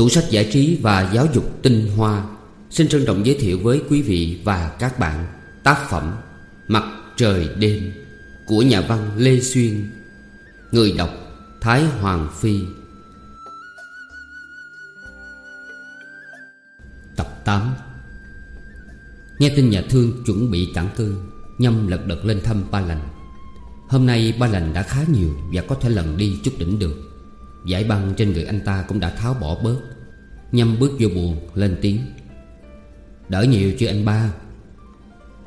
Tủ sách giải trí và giáo dục tinh hoa. Xin trân trọng giới thiệu với quý vị và các bạn Tác phẩm Mặt trời đêm Của nhà văn Lê Xuyên, Người đọc Thái Hoàng Phi. Tập 8 Nghe tin nhà thương chuẩn bị tản cư, Nhâm lật đật lên thăm ba lành. Hôm nay ba lành đã khá nhiều Và có thể lần đi chút đỉnh được. Giải băng trên người anh ta cũng đã tháo bỏ bớt. Nhâm bước vô buồn, lên tiếng. Đỡ nhiều chứ anh ba?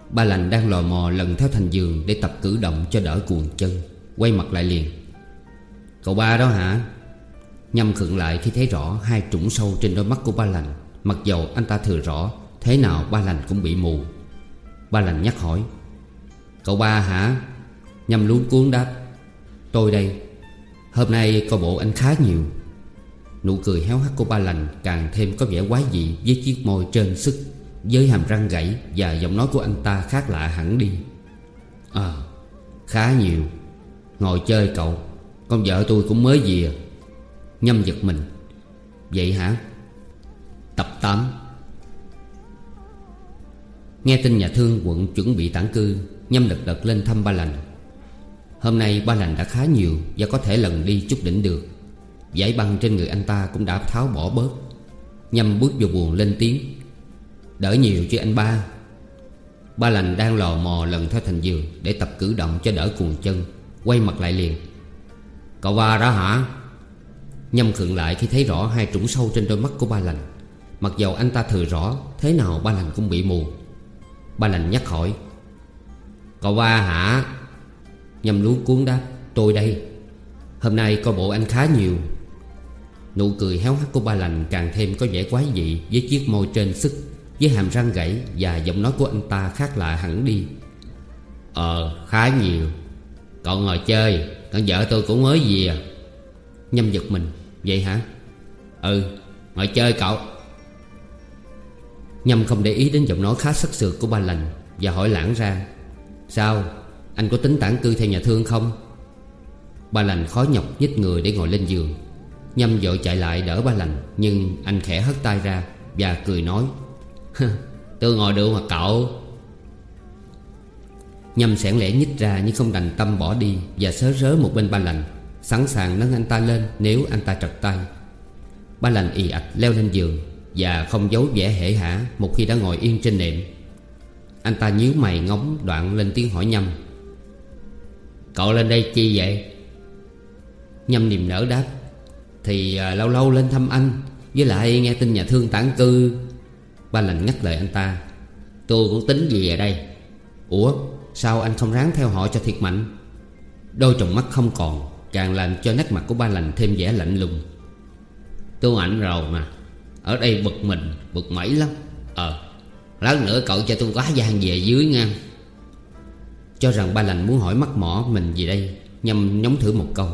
Ba lành đang lò mò lần theo thành giường Để tập cử động cho đỡ cuồng chân. Quay mặt lại liền. Cậu ba đó hả? Nhâm khựng lại khi thấy rõ Hai trũng sâu trên đôi mắt của ba lành. Mặc dầu anh ta thừa rõ, Thế nào ba lành cũng bị mù. Ba lành nhắc hỏi. Cậu ba hả? Nhâm luống cuốn đáp. Tôi đây. Hôm nay coi bộ anh khá nhiều. Nụ cười héo hắt của ba lành Càng thêm có vẻ quái dị Với chiếc môi trơn sức, Với hàm răng gãy Và giọng nói của anh ta khác lạ hẳn đi. À khá nhiều. Ngồi chơi cậu, Con vợ tôi cũng mới về Nhâm giật mình. Vậy hả? Tập 8 Nghe tin nhà thương quận chuẩn bị tản cư, Nhâm lật đật lên thăm ba lành. Hôm nay ba lành đã khá nhiều Và có thể lần đi chút đỉnh được. Giải băng trên người anh ta cũng đã tháo bỏ bớt. Nhâm bước vô buồn lên tiếng. Đỡ nhiều chứ anh ba? Ba lành đang lò mò lần theo thành giường Để tập cử động cho đỡ cuồng chân. Quay mặt lại liền. Cậu ba đó hả? Nhâm khựng lại khi thấy rõ hai trũng sâu trên đôi mắt của ba lành Mặc dầu anh ta thừa rõ, Thế nào ba lành cũng bị mù. Ba lành nhắc hỏi. Cậu ba hả? Nhâm luống cuốn đáp, Tôi đây. Hôm nay coi bộ anh khá nhiều. Nụ cười héo hắt của ba lành càng thêm có vẻ quái dị Với chiếc môi trên sức, Với hàm răng gãy Và giọng nói của anh ta khác lạ hẳn đi. Ờ khá nhiều. Cậu ngồi chơi, Con vợ tôi cũng mới về. Nhâm giật mình, Vậy hả? Ừ ngồi chơi cậu. Nhâm không để ý đến giọng nói khá sắc sược của ba lành Và hỏi lãng ra, Sao? Anh có tính tản cư theo nhà thương không? Ba lành khó nhọc nhích người để ngồi lên giường. Nhâm vội chạy lại đỡ ba lành, Nhưng anh khẽ hất tay ra Và cười nói Tôi ngồi được mà cậu. Nhâm sẻn lẻ nhích ra nhưng không đành tâm bỏ đi Và sớ rớ một bên ba lành, Sẵn sàng nâng anh ta lên nếu anh ta trật tay. Ba lành ì ạch leo lên giường Và không giấu vẻ hể hả Một khi đã ngồi yên trên nệm. Anh ta nhíu mày ngóng đoạn lên tiếng hỏi Nhâm Cậu lên đây chi vậy? Nhâm niềm nở đáp Thì à, lâu lâu lên thăm anh Với lại nghe tin nhà thương tản cư. Ba lành ngắt lời anh ta Tôi cũng tính gì ở đây? Ủa sao anh không ráng theo họ cho thiệt mạnh? Đôi tròng mắt không còn Càng làm cho nét mặt của ba lành thêm vẻ lạnh lùng. Tôi ảnh rồi mà Ở đây bực mình Bực mẩy lắm. Ờ Lát nữa cậu cho tôi quá gian về dưới nha. Cho rằng ba lành muốn hỏi mắc mỏ mình gì đây, Nhằm nhóng thử một câu.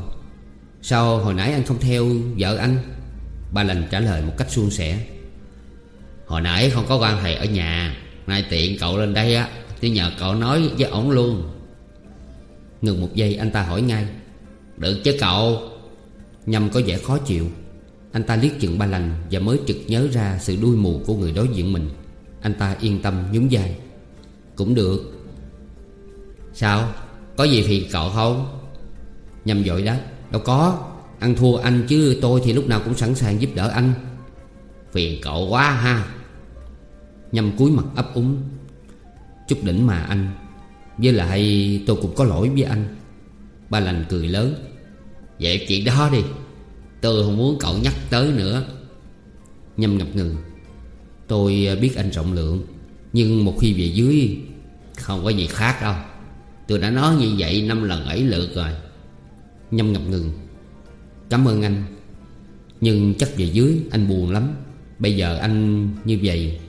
Sao hồi nãy anh không theo vợ anh? Ba lành trả lời một cách suôn sẻ. Hồi nãy không có quan hệ ở nhà, Nay tiện cậu lên đây á Tôi nhờ cậu nói với ổng luôn. Ngừng một giây, anh ta hỏi ngay. Được chứ cậu? Nhâm có vẻ khó chịu. Anh ta liếc chừng ba lành Và mới trực nhớ ra sự đuôi mù của người đối diện mình. Anh ta yên tâm nhún vai. Cũng được. Sao? Có gì phiền cậu không? Nhâm dội đáp Đâu có. Ăn thua anh chứ tôi thì lúc nào cũng sẵn sàng giúp đỡ anh. Phiền cậu quá ha. Nhâm cúi mặt ấp úng. Chút đỉnh mà anh. Với lại tôi cũng có lỗi với anh. Ba lành cười lớn. Vậy chuyện đó đi. Tôi không muốn cậu nhắc tới nữa. Nhâm ngập ngừng. Tôi biết anh rộng lượng. Nhưng một khi về dưới, Không có gì khác đâu. Tôi đã nói như vậy năm lần ấy lượt rồi. Nhâm ngập ngừng. Cảm ơn anh. Nhưng chắc về dưới anh buồn lắm. Bây giờ anh như vậy,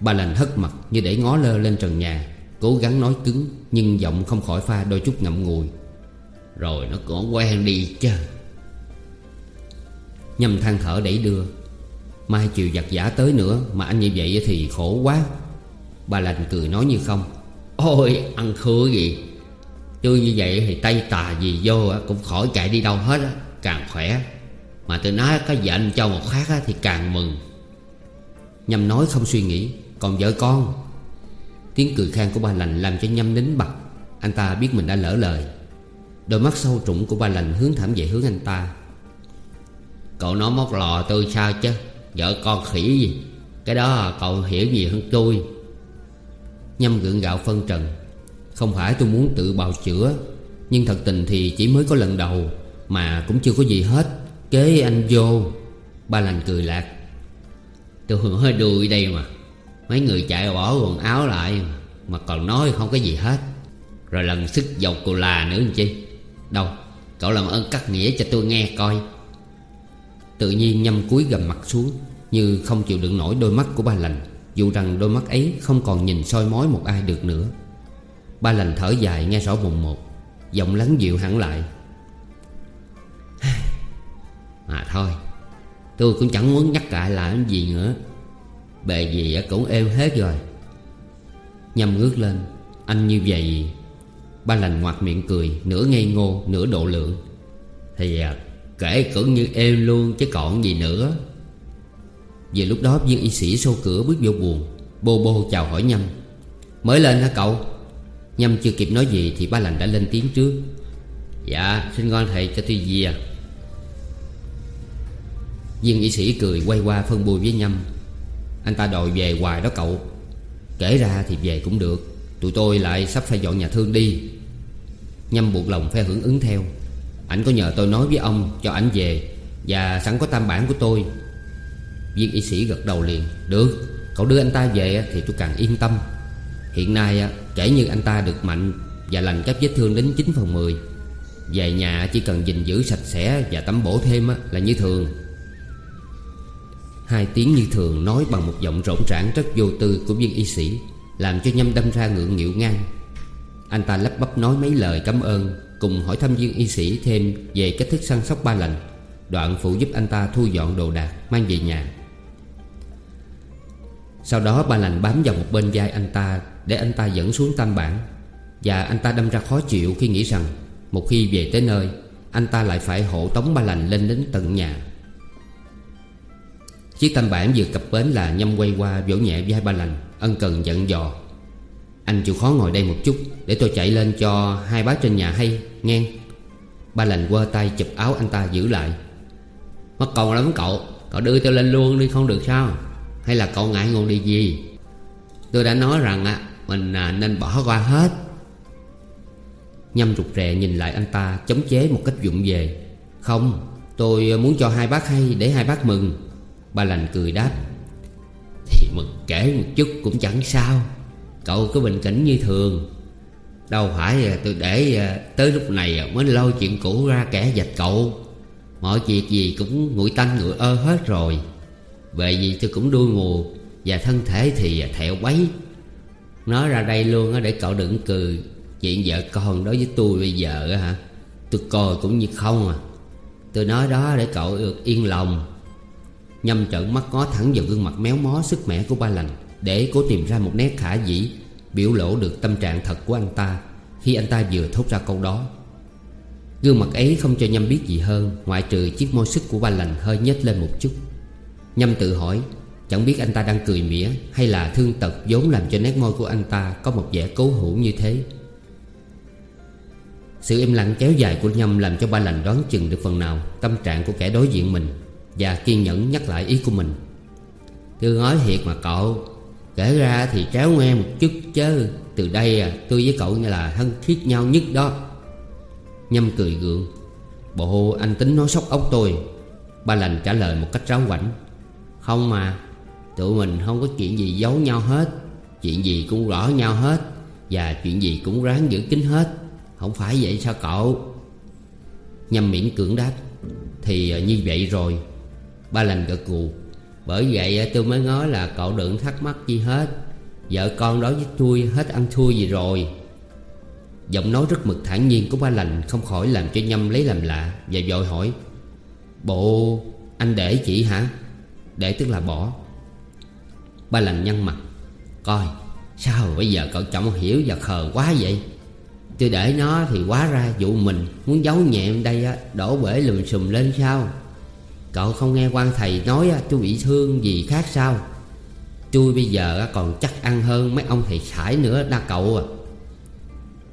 Ba lành hất mặt như để ngó lơ lên trần nhà, Cố gắng nói cứng, Nhưng giọng không khỏi pha đôi chút ngậm ngùi. Rồi nó có quen đi chứ Nhâm than thở đẩy đưa. Mai chiều giặt giả tới nữa Mà anh như vậy thì khổ quá. Bà lành cười nói như không. Ôi, ăn khứa gì. Chứ như vậy thì tay tà gì vô Cũng khỏi chạy đi đâu hết á, Càng khỏe. Mà tôi nói có dành cho một khác thì càng mừng. Nhâm nói không suy nghĩ, Còn vợ con. Tiếng cười khang của ba lành làm cho Nhâm nín bặt. Anh ta biết mình đã lỡ lời. Đôi mắt sâu trũng của ba lành hướng thẳng về hướng anh ta. Cậu nói móc lò tôi sao chứ? Vợ con khỉ gì? Cái đó cậu hiểu gì hơn tôi. Nhâm gượng gạo phân trần. Không phải tôi muốn tự bào chữa, Nhưng thật tình thì chỉ mới có lần đầu Mà cũng chưa có gì hết. Kế anh vô, Ba lành cười lạc. Tôi hơi đuôi đây mà. Mấy người chạy bỏ quần áo lại Mà còn nói không có gì hết. Rồi lần sức dọc cô là nữa làm chi? Đâu, Cậu làm ơn cắt nghĩa cho tôi nghe coi. Tự nhiên nhâm cúi gầm mặt xuống, Như không chịu đựng nổi đôi mắt của ba lành, Dù rằng đôi mắt ấy không còn nhìn soi mói một ai được nữa. Ba lành thở dài nghe rõ mùng một Giọng lắng dịu hẳn lại. Mà thôi Tôi cũng chẳng muốn nhắc lại làm gì nữa. Bề gì cũng êm hết rồi. Nhâm ngước lên Anh như vậy Ba lành ngoặt miệng cười Nửa ngây ngô nửa độ lượng. Thì à, kể cũng như êm luôn chứ còn gì nữa. Về lúc đó viên y sĩ xô cửa bước vô buồn Bô bô chào hỏi Nhâm. Mới lên hả cậu? Nhâm chưa kịp nói gì thì ba lành đã lên tiếng trước. Dạ xin ngon thầy cho tôi về Viên y sĩ cười quay qua phân bùi với Nhâm. Anh ta đòi về hoài đó cậu. Kể ra thì về cũng được. Tụi tôi lại sắp phải dọn nhà thương đi. Nhâm buộc lòng phải hưởng ứng theo. Ảnh có nhờ tôi nói với ông cho ảnh về Và sẵn có tam bản của tôi. Viên y sĩ gật đầu liền. Được, Cậu đưa anh ta về thì tôi càng yên tâm. Hiện nay kể như anh ta được mạnh Và lành các vết thương đến 9 phần 10 Về nhà chỉ cần gìn giữ sạch sẽ Và tắm bổ thêm là như thường. Hai tiếng như thường nói bằng một giọng rỗng rãng rất vô tư của viên y sĩ, Làm cho nhâm đâm ra ngượng nghịu ngang. Anh ta lắp bắp nói mấy lời cảm ơn, Cùng hỏi thăm viên y sĩ thêm về cách thức săn sóc ba lành. Đoạn phụ giúp anh ta thu dọn đồ đạc mang về nhà. Sau đó ba lành bám vào một bên vai anh ta Để anh ta dẫn xuống tam bản Và anh ta đâm ra khó chịu khi nghĩ rằng Một khi về tới nơi, Anh ta lại phải hộ tống ba lành lên đến tận nhà. Chiếc tam bản vừa cập bến là nhâm quay qua vỗ nhẹ vai ba lành, Ân cần dặn dò. Anh chịu khó ngồi đây một chút Để tôi chạy lên cho hai bác trên nhà hay, Nghe. Ba lành quơ tay chụp áo anh ta giữ lại. Mất công lắm cậu Cậu đưa tôi lên luôn đi không được sao? Hay là cậu ngại ngùng đi gì? Tôi đã nói rằng á, Mình à, nên bỏ qua hết. Nhâm rụt rè nhìn lại anh ta Chống chế một cách vụng về. Không, tôi muốn cho hai bác hay Để hai bác mừng. Ba lành cười đáp. Thì mừng kể một chút cũng chẳng sao. Cậu cứ bình tĩnh như thường. Đâu phải à, tôi để à, tới lúc này mới lôi chuyện cũ ra kẻ dạch cậu. Mọi việc gì cũng nguội tanh nguội ơ hết rồi. Về gì tôi cũng đuôi mù Và thân thể thì thẹo bấy Nói ra đây luôn để cậu đừng cười. Chuyện vợ con đối với tôi bây giờ hả, Tôi coi cũng như không à. Tôi nói đó để cậu được yên lòng. Nhâm trợn mắt ngó thẳng vào gương mặt méo mó sức mẻ của ba lành, Để cố tìm ra một nét khả dĩ, Biểu lộ được tâm trạng thật của anh ta Khi anh ta vừa thốt ra câu đó. Gương mặt ấy không cho Nhâm biết gì hơn, Ngoại trừ chiếc môi sức của ba lành hơi nhếch lên một chút. Nhâm tự hỏi Chẳng biết anh ta đang cười mỉa Hay là thương tật vốn làm cho nét môi của anh ta Có một vẻ cố hữu như thế. Sự im lặng kéo dài của Nhâm Làm cho ba lành đoán chừng được phần nào Tâm trạng của kẻ đối diện mình Và kiên nhẫn nhắc lại ý của mình. Tôi nói thiệt mà cậu Kể ra thì tráo nghe một chút chứ Từ đây à, tôi với cậu như là thân thiết nhau nhất đó. Nhâm cười gượng Bộ anh tính nói sóc ốc tôi. Ba lành trả lời một cách ráo quảnh không mà, Tụi mình không có chuyện gì giấu nhau hết. Chuyện gì cũng rõ nhau hết, Và chuyện gì cũng ráng giữ kín hết. Không phải vậy sao cậu? Nhâm miễn cưỡng đáp, Thì ờ, như vậy rồi. Ba lành gật gù, Bởi vậy ờ, tôi mới nói là cậu đừng thắc mắc gì hết. Vợ con đối với tôi hết ăn thua gì rồi. Giọng nói rất mực thản nhiên của ba lành Không khỏi làm cho Nhâm lấy làm lạ Và vội hỏi, Bộ, anh để chị hả? Để tức là bỏ. Ba lành nhăn mặt. Coi, Sao bây giờ cậu chồng hiểu và khờ quá vậy? Tôi để nó thì quá ra vụ mình Muốn giấu nhẹm đây á, Đổ bể lùm xùm lên sao? Cậu không nghe quan thầy nói tôi bị thương gì khác sao? Tôi bây giờ còn chắc ăn hơn mấy ông thầy khải nữa đa cậu à.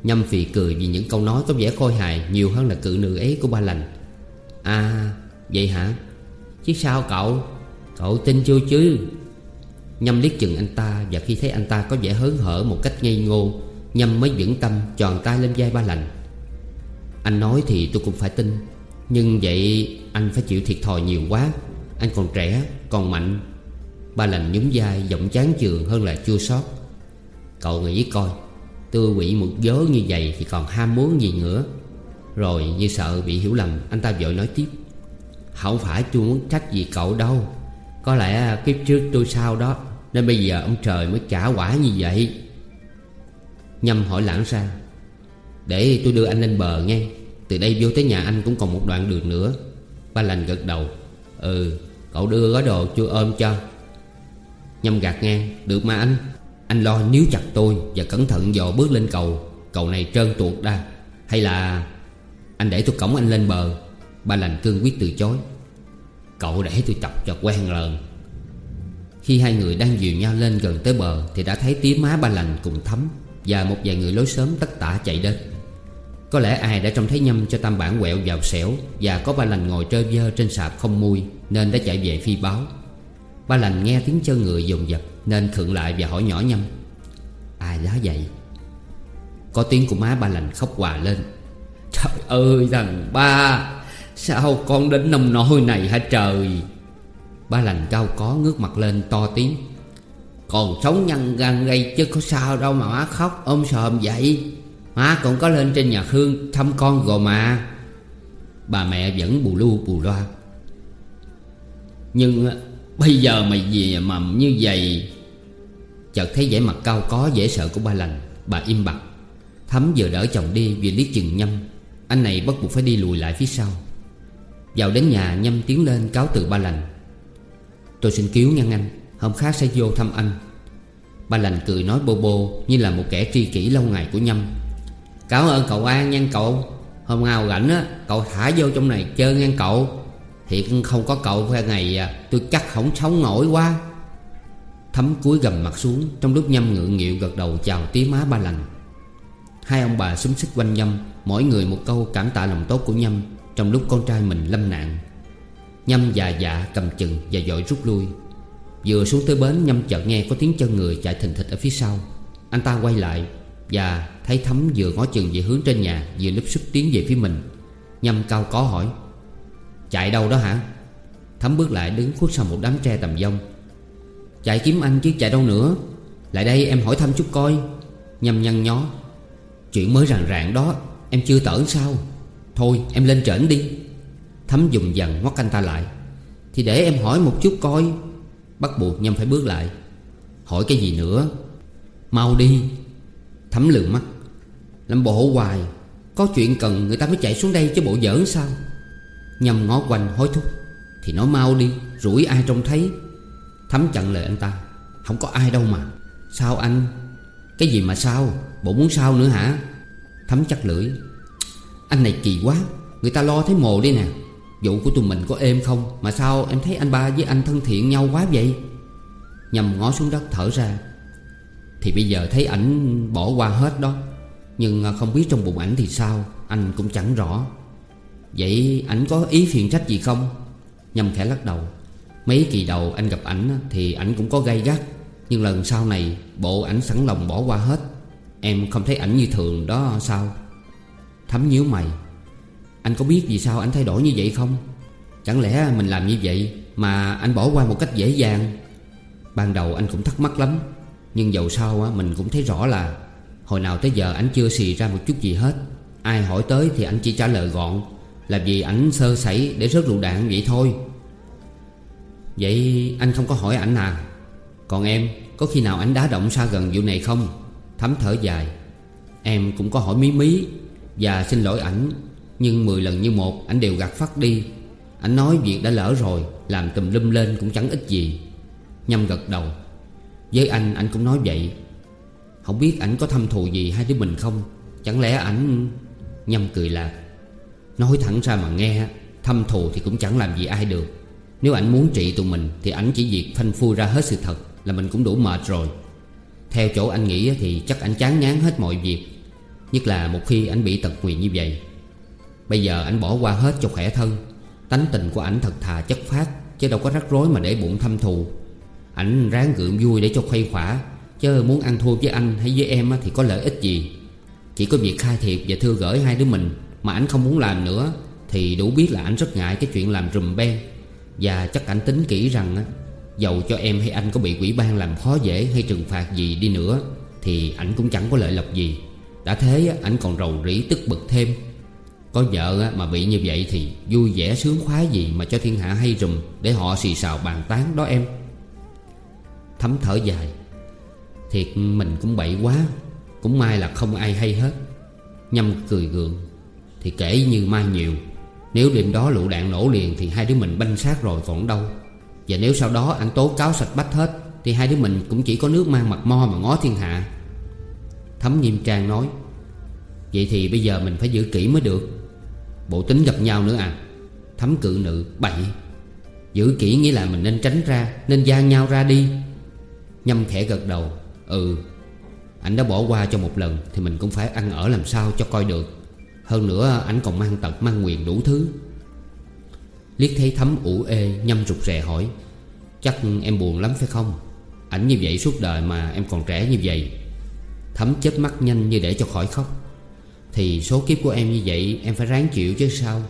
Nhâm phì cười vì những câu nói có vẻ khôi hài Nhiều hơn là cự nữ ấy của ba lành. À vậy hả? Chứ sao cậu? Cậu tin chưa chứ Nhâm liếc chừng anh ta Và khi thấy anh ta có vẻ hớn hở một cách ngây ngô, Nhâm mới vững tâm tròn tay lên vai ba lành. Anh nói thì tôi cũng phải tin, Nhưng vậy anh phải chịu thiệt thòi nhiều quá. Anh còn trẻ, Còn mạnh. Ba lành nhún vai, giọng chán chường hơn là chua xót. Cậu nghĩ coi, Tôi bị một giớ như vậy Thì còn ham muốn gì nữa? Rồi như sợ bị hiểu lầm, Anh ta vội nói tiếp. Không phải tôi muốn trách gì cậu đâu. Có lẽ kiếp trước tôi sao đó, Nên bây giờ ông trời mới trả quả như vậy. Nhâm hỏi lãng ra Để tôi đưa anh lên bờ nghe, Từ đây vô tới nhà anh cũng còn một đoạn đường nữa. Ba lành gật đầu Ừ cậu đưa gói đồ chưa ôm cho. Nhâm gạt ngang, Được mà anh Anh lo níu chặt tôi Và cẩn thận dò bước lên cầu Cầu này trơn tuột ra Hay là Anh để tôi cổng anh lên bờ? Ba lành cương quyết từ chối. Cậu để tôi chọc cho quen lần. Khi hai người đang dìu nhau lên gần tới bờ Thì đã thấy tía má ba lành cùng thấm Và một vài người lối sớm tất tả chạy đến. Có lẽ ai đã trông thấy nhâm cho tam bản quẹo vào xẻo Và có ba lành ngồi trơ vơ trên sạp không mui Nên đã chạy về phi báo. Ba lành nghe tiếng chân người dồn dập Nên khựng lại và hỏi nhỏ nhâm, Ai đó vậy? Có tiếng của má ba lành khóc hòa lên, Trời ơi, thằng ba! Sao con đến nông nỗi này hả trời? Ba lành cao có ngước mặt lên to tiếng. Còn sống nhăn gan gây chứ có sao đâu mà má khóc, ôm sòm vậy. Má còn có lên trên nhà Hương thăm con rồi mà. Bà mẹ vẫn bù lu bù loa. Nhưng ờ, bây giờ mày về mà như vậy? Chợt thấy vẻ mặt cao có dễ sợ của ba lành. Bà im bặt. Thấm vừa đỡ chồng đi vì liếc chừng nhâm Anh này bắt buộc phải đi lùi lại phía sau vào đến nhà nhâm tiến lên cáo từ ba lành. Tôi xin cứu ngăn anh, Hôm khác sẽ vô thăm anh. Ba lành cười nói bô bô Như là một kẻ tri kỷ lâu ngày của nhâm. Cảm ơn cậu An nha cậu. Hôm nào rảnh á, Cậu thả vô trong này chơi nha cậu. Thiệt không có cậu qua ngày à, Tôi chắc không sống nổi quá. Thấm cúi gầm mặt xuống, Trong lúc nhâm ngượng nghịu gật đầu chào tía má ba lành. Hai ông bà xúm xích quanh nhâm, Mỗi người một câu cảm tạ lòng tốt của nhâm trong lúc con trai mình lâm nạn. Nhâm già dạ cầm chừng và dội rút lui. Vừa xuống tới bến, Nhâm chợt nghe có tiếng chân người chạy thình thịch ở phía sau. Anh ta quay lại Và thấy Thấm vừa ngó chừng về hướng trên nhà, Vừa lúp sức tiến về phía mình. Nhâm cao có hỏi, Chạy đâu đó hả? Thấm bước lại đứng khuất sau một đám tre tầm dông Chạy kiếm anh chứ chạy đâu nữa. Lại đây em hỏi thăm chút coi. Nhâm nhăn nhó, Chuyện mới ràng ràng đó, Em chưa tởn sao? Thôi, em lên trển đi. Thấm dùng dần ngoắt anh ta lại. Thì để em hỏi một chút coi. Bắt buộc Nhâm phải bước lại. Hỏi cái gì nữa? Mau đi. Thấm lường mắt. Làm bộ hoài. Có chuyện cần người ta mới chạy xuống đây chứ bộ giỡn sao? Nhâm ngó quanh hối thúc. Thì nói mau đi, Rủi ai trông thấy. Thấm chặn lời anh ta. Không có ai đâu mà. Sao anh? Cái gì mà sao? Bộ muốn sao nữa hả? Thấm chắc lưỡi anh này kỳ quá. Người ta lo thấy mồ đi nè. Vụ của tụi mình có êm không? Mà sao em thấy anh ba với anh thân thiện nhau quá vậy? Nhầm ngó xuống đất thở ra. Thì bây giờ thấy ảnh bỏ qua hết đó. Nhưng à, không biết trong bụng ảnh thì sao? Anh cũng chẳng rõ. Vậy ảnh có ý phiền trách gì không? Nhầm khẽ lắc đầu. Mấy kỳ đầu anh gặp ảnh Thì ảnh cũng có gay gắt. Nhưng lần sau này, Bộ ảnh sẵn lòng bỏ qua hết. Em không thấy ảnh như thường đó, sao? Thấm nhíu mày. Anh có biết vì sao anh thay đổi như vậy không? Chẳng lẽ mình làm như vậy Mà anh bỏ qua một cách dễ dàng? Ban đầu anh cũng thắc mắc lắm, Nhưng dầu sau mình cũng thấy rõ là Hồi nào tới giờ anh chưa xì ra một chút gì hết. Ai hỏi tới thì anh chỉ trả lời gọn, Là vì anh sơ sẩy để rớt lựu đạn vậy thôi. Vậy anh không có hỏi ảnh à? Còn em, Có khi nào ảnh đá động xa gần vụ này không? Thấm thở dài. Em cũng có hỏi mí mí và xin lỗi ảnh, Nhưng 10 lần như một ảnh đều gạt phát đi. Ảnh nói việc đã lỡ rồi, Làm tùm lum lên cũng chẳng ích gì. Nhâm gật đầu. Với anh ảnh cũng nói vậy. Không biết ảnh có thâm thù gì hai đứa mình không? Chẳng lẽ ảnh Nhâm cười lạc. Nói thẳng ra mà nghe, Thâm thù thì cũng chẳng làm gì ai được. Nếu ảnh muốn trị tụi mình Thì ảnh chỉ việc phanh phui ra hết sự thật Là mình cũng đủ mệt rồi. Theo chỗ anh nghĩ thì chắc ảnh chán ngán hết mọi việc. Nhất là một khi ảnh bị tật nguyền như vậy. Bây giờ ảnh bỏ qua hết cho khỏe thân. Tánh tình của ảnh thật thà chất phát Chứ đâu có rắc rối mà để bụng thâm thù. Ảnh ráng gượng vui để cho khuây khỏa, Chứ muốn ăn thua với anh hay với em thì có lợi ích gì? Chỉ có việc khai thiệt và thưa gửi hai đứa mình Mà ảnh không muốn làm nữa, Thì đủ biết là ảnh rất ngại cái chuyện làm rùm beng. Và chắc ảnh tính kỹ rằng Dầu cho em hay anh có bị quỷ ban làm khó dễ hay trừng phạt gì đi nữa, Thì ảnh cũng chẳng có lợi lộc gì. Đã thế ảnh còn rầu rĩ tức bực thêm. Có vợ mà bị như vậy thì vui vẻ sướng khoái gì mà cho thiên hạ hay rùm Để họ xì xào bàn tán đó em. Thấm thở dài. Thiệt mình cũng bậy quá, Cũng may là không ai hay hết. Nhâm cười gượng, Thì kể như mai nhiều. Nếu đêm đó lựu đạn nổ liền Thì hai đứa mình banh xác rồi còn đâu. Và nếu sau đó anh tố cáo sạch bách hết, Thì hai đứa mình cũng chỉ có nước mang mặt mo mà ngó thiên hạ. Thấm nghiêm trang nói, Vậy thì bây giờ mình phải giữ kỹ mới được. Bộ tính gặp nhau nữa à? Thấm cự nữ, bậy. Giữ kỹ nghĩa là mình nên tránh ra, Nên gian nhau ra đi. Nhâm khẽ gật đầu Ừ Anh đã bỏ qua cho một lần Thì mình cũng phải ăn ở làm sao cho coi được. Hơn nữa, anh còn mang tật, mang quyền đủ thứ. Liết thấy thấm ủ ê, Nhâm rụt rè hỏi, Chắc em buồn lắm phải không? Ảnh như vậy suốt đời mà em còn trẻ như vậy. Thấm chớp mắt nhanh như để cho khỏi khóc. Thì số kiếp của em như vậy, Em phải ráng chịu chứ sao?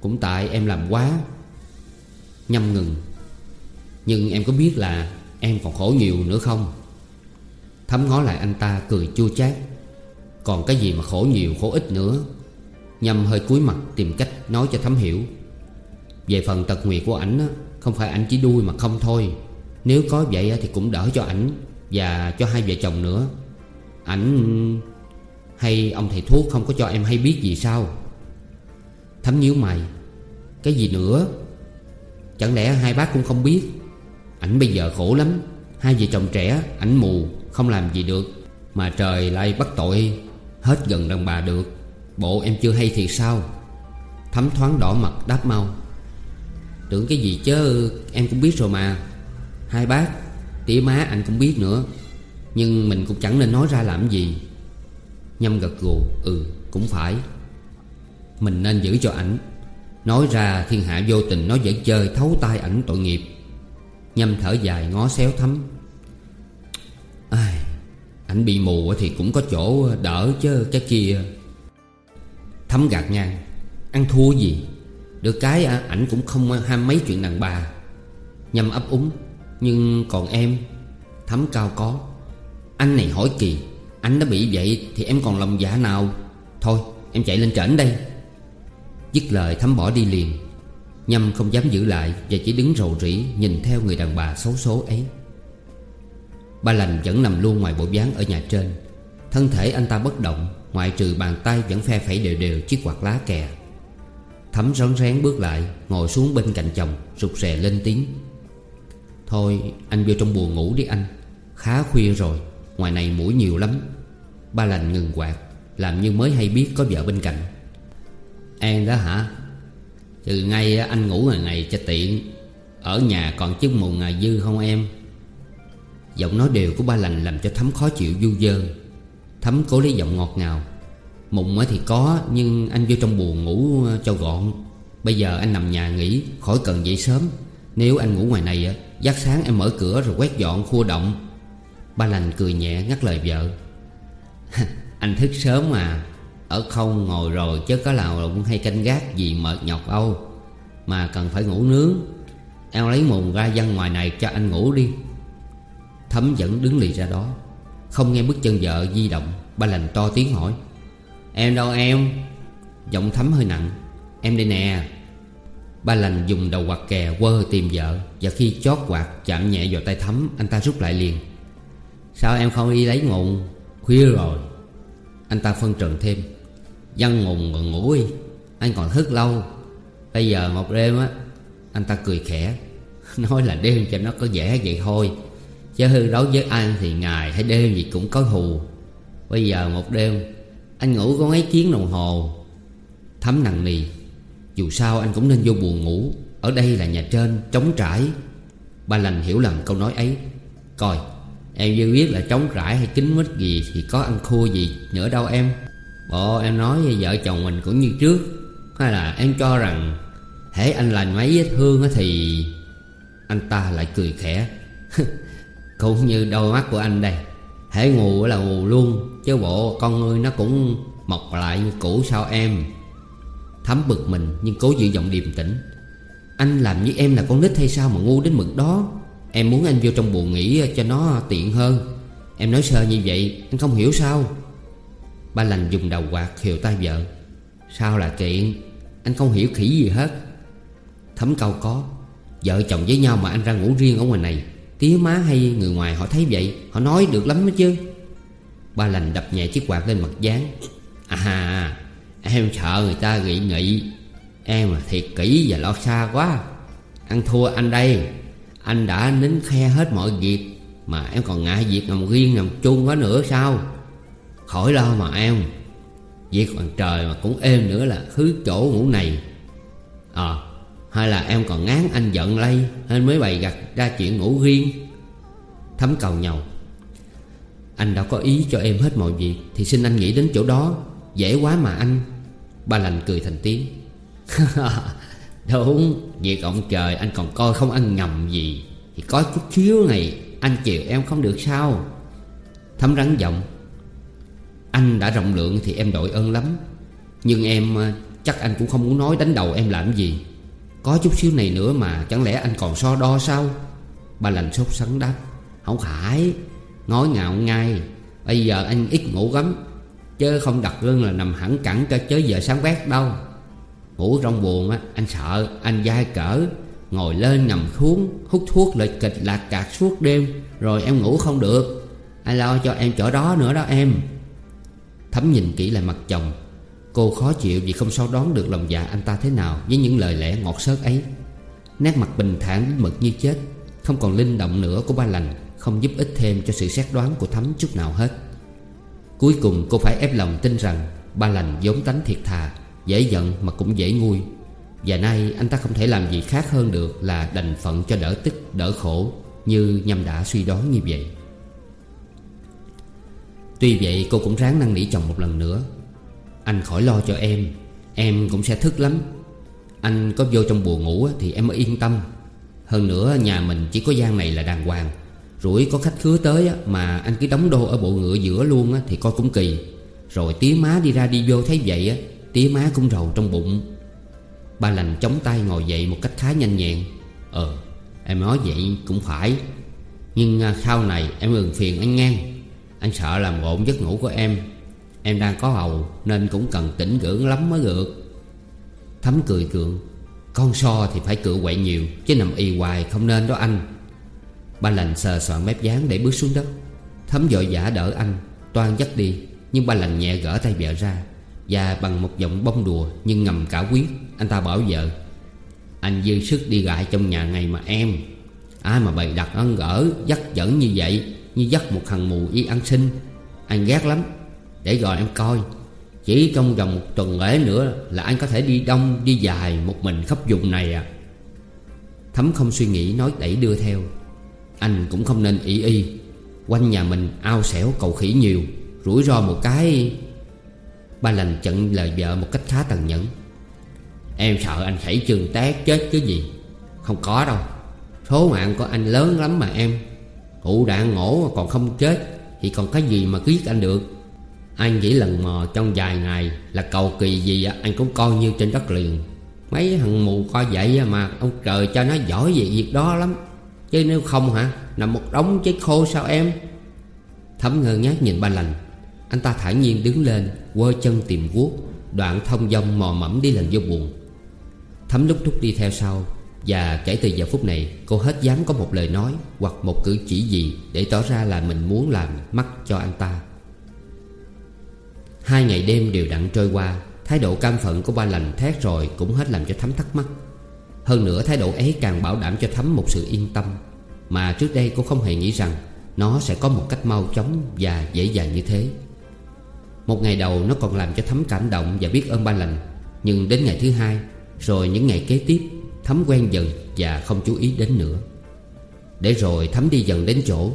Cũng tại em làm quá Nhâm ngừng. Nhưng em có biết là Em còn khổ nhiều nữa không? Thấm ngó lại anh ta cười chua chát. Còn cái gì mà khổ nhiều, khổ ít nữa? Nhâm hơi cúi mặt tìm cách nói cho Thấm hiểu. Về phần tật nguyệt của ảnh Không phải ảnh chỉ đuôi mà không thôi. Nếu có vậy thì cũng đỡ cho ảnh Và cho hai vợ chồng nữa. Ảnh, Hay ông thầy thuốc không có cho em hay biết gì sao? Thấm nhíu mày. Cái gì nữa? Chẳng lẽ hai bác cũng không biết? Ảnh bây giờ khổ lắm. Hai vợ chồng trẻ, Ảnh mù, Không làm gì được. Mà trời lại bắt tội. Hết gần đàn bà được. Bộ em chưa hay thì sao? Thấm thoáng đỏ mặt đáp mau. Tưởng cái gì chứ? Em cũng biết rồi mà. Hai bác Tía má anh cũng biết nữa. Nhưng mình cũng chẳng nên nói ra làm gì. Nhâm gật gù Ừ cũng phải. Mình nên giữ cho ảnh. Nói ra thiên hạ vô tình nó vẫn chơi thấu tay ảnh tội nghiệp. Nhâm thở dài ngó xéo thấm Ai, Ảnh bị mù thì cũng có chỗ đỡ chứ cái kia. Thấm gạt ngang. Ăn thua gì? Được cái à, ảnh cũng không ham mấy chuyện đàn bà. Nhâm ấp úng. Nhưng còn em Thấm cao có. Anh này hỏi kỳ, Anh đã bị vậy thì em còn lòng dạ nào? Thôi, em chạy lên trển đây. Dứt lời thấm bỏ đi liền. Nhâm không dám giữ lại Và chỉ đứng rầu rĩ Nhìn theo người đàn bà xấu số ấy. Ba lành vẫn nằm luôn ngoài bộ dáng ở nhà trên. Thân thể anh ta bất động, Ngoại trừ bàn tay vẫn phe phẩy đều đều chiếc quạt lá kè. Thấm rón rén bước lại, Ngồi xuống bên cạnh chồng, Rụt rè lên tiếng. Thôi, anh vô trong buồn ngủ đi anh. Khá khuya rồi. Ngoài này mũi nhiều lắm. Ba lành ngừng quạt, Làm như mới hay biết có vợ bên cạnh. An đó hả? Từ ngay anh ngủ ngày ngày cho tiện. Ở nhà còn chứ mù ngày dư không em? Giọng nói đều của ba lành làm cho Thấm khó chịu du dơ. Thấm cố lấy giọng ngọt ngào. Mụn thì có, Nhưng anh vô trong buồn ngủ ờ, cho gọn. Bây giờ anh nằm nhà nghỉ, Khỏi cần dậy sớm. Nếu anh ngủ ngoài này Giác sáng em mở cửa rồi quét dọn khu động. Ba lành cười nhẹ ngắt lời vợ. Anh thức sớm mà. Ở không ngồi rồi chứ có nào cũng hay canh gác gì mệt nhọc đâu Mà cần phải ngủ nướng. Em lấy mùng ra dân ngoài này cho anh ngủ đi. Thấm vẫn đứng lì ra đó. Không nghe bước chân vợ di động, Ba lành to tiếng hỏi. Em đâu em? Giọng thấm hơi nặng. Em đây nè. Ba lành dùng đầu quạt kè quơ tìm vợ Và khi chót quạt chạm nhẹ vào tay thấm, Anh ta rút lại liền. Sao em không đi lấy ngụn Khuya rồi? Anh ta phân trần thêm. Dân ngùng còn ngủ đi Anh còn thức lâu. Bây giờ một đêm á, Anh ta cười khẽ. Nói là đêm cho nó có vẻ vậy thôi. Chứ hư đối với anh thì ngày hay đêm gì cũng có thù. Bây giờ một đêm, Anh ngủ có mấy tiếng đồng hồ? Thấm nặng nì. Dù sao anh cũng nên vô buồn ngủ. Ở đây là nhà trên, trống trải. Ba lành hiểu lầm câu nói ấy. Coi Em chưa biết là trống rãi hay kín mít gì Thì có ăn khua gì nữa đâu em. Bộ, em nói với vợ chồng mình cũng như trước. Hay là em cho rằng, Hễ anh lành mấy vết thương thì Anh ta lại cười khẽ. Cũng như đôi mắt của anh đây. Hễ ngủ là ngủ luôn, Chứ bộ, con ngươi nó cũng mọc lại như cũ sao em? Thấm bực mình, nhưng cố giữ giọng điềm tĩnh. Anh làm như em là con nít hay sao mà ngu đến mực đó? Em muốn anh vô trong buồn nghỉ ờ, cho nó tiện hơn. Em nói sơ như vậy, Anh không hiểu sao? Ba lành dùng đầu quạt hiệu tay vợ. Sao là chuyện Anh không hiểu khỉ gì hết. Thấm câu có, Vợ chồng với nhau mà anh ra ngủ riêng ở ngoài này. Tía má hay người ngoài họ thấy vậy, Họ nói được lắm đó chứ. Ba lành đập nhẹ chiếc quạt lên mặt dán. À Em sợ người ta nghị nghị. Em là thiệt kỹ và lo xa quá. Ăn thua anh đây. Anh đã nín khe hết mọi việc. Mà em còn ngại việc nằm riêng nằm chung quá nữa sao? Khỏi lo mà em. Việc bằng trời mà cũng êm nữa là thứ chỗ ngủ này. Ờ à, Hay là em còn ngán anh giận lây Nên mới bày gặt ra chuyện ngủ riêng. Thấm cầu nhau. Anh đã có ý cho em hết mọi việc Thì xin anh nghĩ đến chỗ đó. Dễ quá mà anh. Ba lành cười thành tiếng. Đúng Việc ông trời, anh còn coi không ăn ngầm gì. Thì có chút xíu này, Anh chịu em không được sao? Thấm rắn giọng. Anh đã rộng lượng thì em đội ơn lắm. Nhưng em à, chắc anh cũng không muốn nói đánh đầu em làm gì. Có chút xíu này nữa mà Chẳng lẽ anh còn so đo sao? Ba lành sốt sắng đáp. Không phải, nói ngạo ngay. Bây giờ anh ít ngủ lắm. Chứ không đặt lưng là nằm hẳn cẳng cho chớ giờ sáng quét đâu. Ngủ trong buồn á, Anh sợ, anh dai cỡ, Ngồi lên nằm xuống, Hút thuốc lệch kịch lạc cạc suốt đêm, Rồi em ngủ không được. Anh lo cho em chỗ đó nữa đó em. Thấm nhìn kỹ lại mặt chồng. Cô khó chịu vì không sao đoán được lòng dạ anh ta thế nào Với những lời lẽ ngọt xớt ấy. Nét mặt bình thản đến mực như chết. Không còn linh động nữa của ba lành, Không giúp ích thêm cho sự xét đoán của Thấm chút nào hết. Cuối cùng cô phải ép lòng tin rằng Ba lành vốn tánh thiệt thà. Dễ giận mà cũng dễ nguôi. Và nay anh ta không thể làm gì khác hơn được Là đành phận cho đỡ tức, đỡ khổ, Như nhâm đã suy đoán như vậy. Tuy vậy, cô cũng ráng năn nỉ chồng một lần nữa. Anh khỏi lo cho em Em cũng sẽ thức lắm. Anh có vô trong buồn ngủ thì em mới yên tâm. Hơn nữa, nhà mình chỉ có gian này là đàng hoàng. Rủi có khách khứa tới mà anh cứ đóng đô ở bộ ngựa giữa luôn thì coi cũng kỳ. Rồi tía má đi ra đi vô thấy vậy Tía má cũng rầu trong bụng. Ba lành chống tay ngồi dậy một cách khá nhanh nhẹn. Ờ em nói vậy cũng phải. Nhưng à, sau này em đừng phiền anh ngang. Anh sợ làm ổn giấc ngủ của em. Em đang có hầu Nên cũng cần tỉnh dưỡng lắm mới được. Thấm cười cượng Con so thì phải cựa quậy nhiều, Chứ nằm y hoài không nên đó anh. Ba lành sờ soạn mép dáng để bước xuống đất. Thấm dội vã đỡ anh. Toan dắt đi, Nhưng ba lành nhẹ gỡ tay vợ ra. Và bằng một giọng bông đùa Nhưng ngầm cả quyết. Anh ta bảo vợ, Anh dư sức đi gại trong nhà ngày mà em. Ai mà bày đặt ăn gỡ Dắt dẫn như vậy, Như dắt một thằng mù y ăn sinh Anh ghét lắm. Để rồi em coi. Chỉ trong vòng một tuần lễ nữa Là anh có thể đi đông, đi dài Một mình khắp vùng này à. Thấm không suy nghĩ nói đẩy đưa theo. Anh cũng không nên ý y. Quanh nhà mình ao xẻo cầu khỉ nhiều, Rủi ro một cái Ba lành chặn lời vợ một cách khá tàn nhẫn. Em sợ anh khẩy trường tét chết chứ gì. Không có đâu. Số mạng của anh lớn lắm mà em. Cụ đạn ngổ mà còn không chết, Thì còn cái gì mà giết anh được? Anh chỉ lần mò trong vài ngày Là cầu kỳ gì anh cũng coi như trên đất liền. Mấy thằng mù coi vậy mà, Ông trời cho nó giỏi về việc đó lắm. Chứ nếu không hả, Nằm một đống chết khô sao em? Thấm ngơ ngác nhìn ba lành anh ta thản nhiên đứng lên, Quơ chân tìm guốc. Đoạn thông dong mò mẫm đi lần vô buồn. Thấm lúc thúc đi theo sau, Và kể từ giờ phút này, Cô hết dám có một lời nói Hoặc một cử chỉ gì Để tỏ ra là mình muốn làm mắt cho anh ta. Hai ngày đêm đều đặn trôi qua, Thái độ cam phận của ba lành thét rồi Cũng hết làm cho Thấm thắc mắc. Hơn nữa, thái độ ấy càng bảo đảm cho Thấm một sự yên tâm, Mà trước đây cô không hề nghĩ rằng Nó sẽ có một cách mau chóng và dễ dàng như thế. Một ngày đầu nó còn làm cho Thấm cảm động và biết ơn ba lành Nhưng đến ngày thứ hai, Rồi những ngày kế tiếp Thấm quen dần và không chú ý đến nữa. Để rồi Thấm đi dần đến chỗ,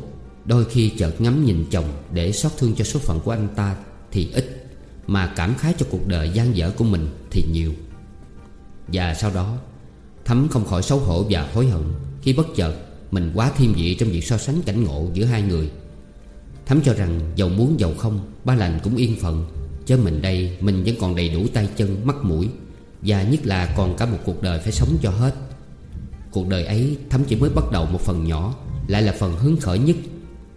Đôi khi chợt ngắm nhìn chồng Để xót thương cho số phận của anh ta Thì ít, Mà cảm khái cho cuộc đời gian dở của mình Thì nhiều. Và sau đó Thấm không khỏi xấu hổ và hối hận Khi bất chợt mình quá thiên vị trong việc so sánh cảnh ngộ giữa hai người thắm cho rằng giàu muốn giàu không, Ba lành cũng yên phận. Chứ mình đây, mình vẫn còn đầy đủ tay chân, mắt mũi. Và nhất là còn cả một cuộc đời phải sống cho hết. Cuộc đời ấy, thắm chỉ mới bắt đầu một phần nhỏ, Lại là phần hứng khởi nhất.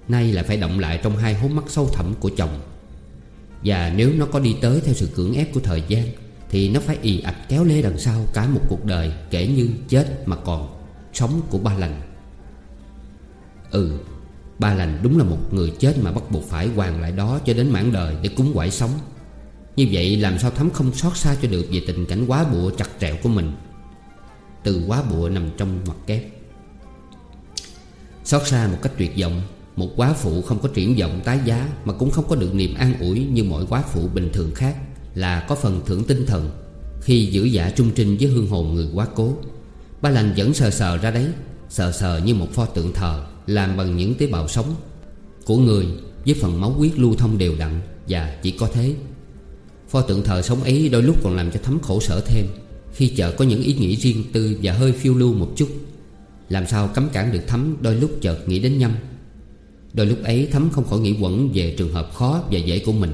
Nay lại phải động lại trong hai hố mắt sâu thẳm của chồng. Và nếu nó có đi tới theo sự cưỡng ép của thời gian, Thì nó phải ì ạch kéo lê đằng sau cả một cuộc đời Kể như chết mà còn, Sống của ba lành. Ừ Ba lành đúng là một người chết mà bắt buộc phải hoàn lại đó cho đến mãn đời để cúng quải sống. Như vậy làm sao Thắm không xót xa cho được về tình cảnh quá bụa chặt trẹo của mình? Từ quá bụa nằm trong mặt kép. Xót xa một cách tuyệt vọng, Một quá phụ không có triển vọng tái giá Mà cũng không có được niềm an ủi như mọi quá phụ bình thường khác Là có phần thưởng tinh thần Khi giữ dạ trung trinh với hương hồn người quá cố. Ba lành vẫn sờ sờ ra đấy, Sờ sờ như một pho tượng thờ làm bằng những tế bào sống. Của người với phần máu huyết lưu thông đều đặn Và chỉ có thế. Pho tượng thờ sống ấy đôi lúc còn làm cho Thấm khổ sở thêm, Khi chợt có những ý nghĩ riêng tư Và hơi phiêu lưu một chút. Làm sao cấm cản được Thấm đôi lúc chợt nghĩ đến nhâm. Đôi lúc ấy Thấm không khỏi nghĩ quẩn về trường hợp khó và dễ của mình.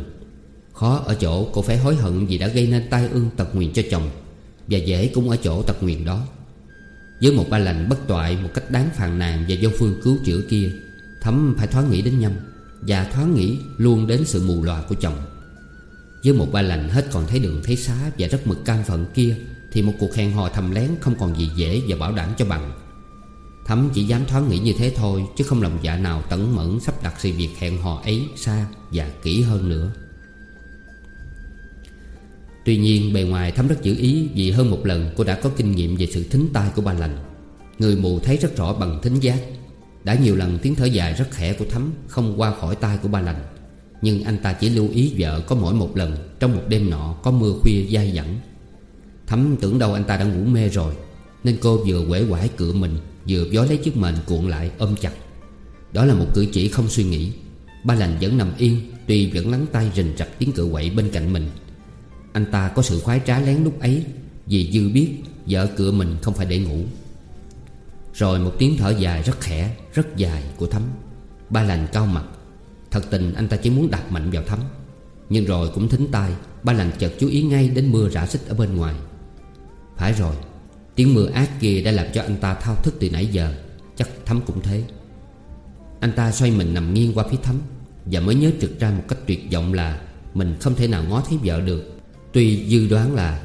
Khó ở chỗ cô phải hối hận vì đã gây nên tai ương tật nguyền cho chồng Và dễ cũng ở chỗ tật nguyền đó với một ba lành bất toại, Một cách đáng phàn nàn và do phương cứu chữa kia, Thấm phải thoáng nghĩ đến nhâm Và thoáng nghĩ luôn đến sự mù lòa của chồng. Với một ba lành hết còn thấy đường thấy xá Và rất mực cam phận kia, Thì một cuộc hẹn hò thầm lén không còn gì dễ Và bảo đảm cho bằng. Thấm chỉ dám thoáng nghĩ như thế thôi, Chứ không lòng dạ nào tẩn mẫn sắp đặt sự việc hẹn hò ấy xa Và kỹ hơn nữa. Tuy nhiên, bề ngoài Thắm rất giữ ý Vì hơn một lần cô đã có kinh nghiệm về sự thính tai của ba lành Người mù thấy rất rõ bằng thính giác. Đã nhiều lần tiếng thở dài rất khẽ của Thắm Không qua khỏi tai của ba lành Nhưng anh ta chỉ lưu ý vợ có mỗi một lần Trong một đêm nọ có mưa khuya dai dẳng. Thắm tưởng đâu anh ta đã ngủ mê rồi, Nên cô vừa quể quải cựa mình, Vừa vói lấy chiếc mền cuộn lại ôm chặt. Đó là một cử chỉ không suy nghĩ. Ba lành vẫn nằm yên, Tuy vẫn lắng tay rình rập tiếng cựa quậy bên cạnh mình anh ta có sự khoái trá lén lúc ấy, Vì dư biết vợ cửa mình không phải để ngủ. Rồi một tiếng thở dài rất khẽ, Rất dài của Thắm. Ba lành cao mặt. Thật tình anh ta chỉ muốn đặt mạnh vào Thắm. Nhưng rồi cũng thính tai, Ba lành chợt chú ý ngay đến mưa rã xích ở bên ngoài. Phải rồi, Tiếng mưa ác kia đã làm cho anh ta thao thức từ nãy giờ. Chắc Thắm cũng thế. Anh ta xoay mình nằm nghiêng qua phía Thắm Và mới nhớ trực ra một cách tuyệt vọng là Mình không thể nào ngó thấy vợ được. Tuy dư đoán là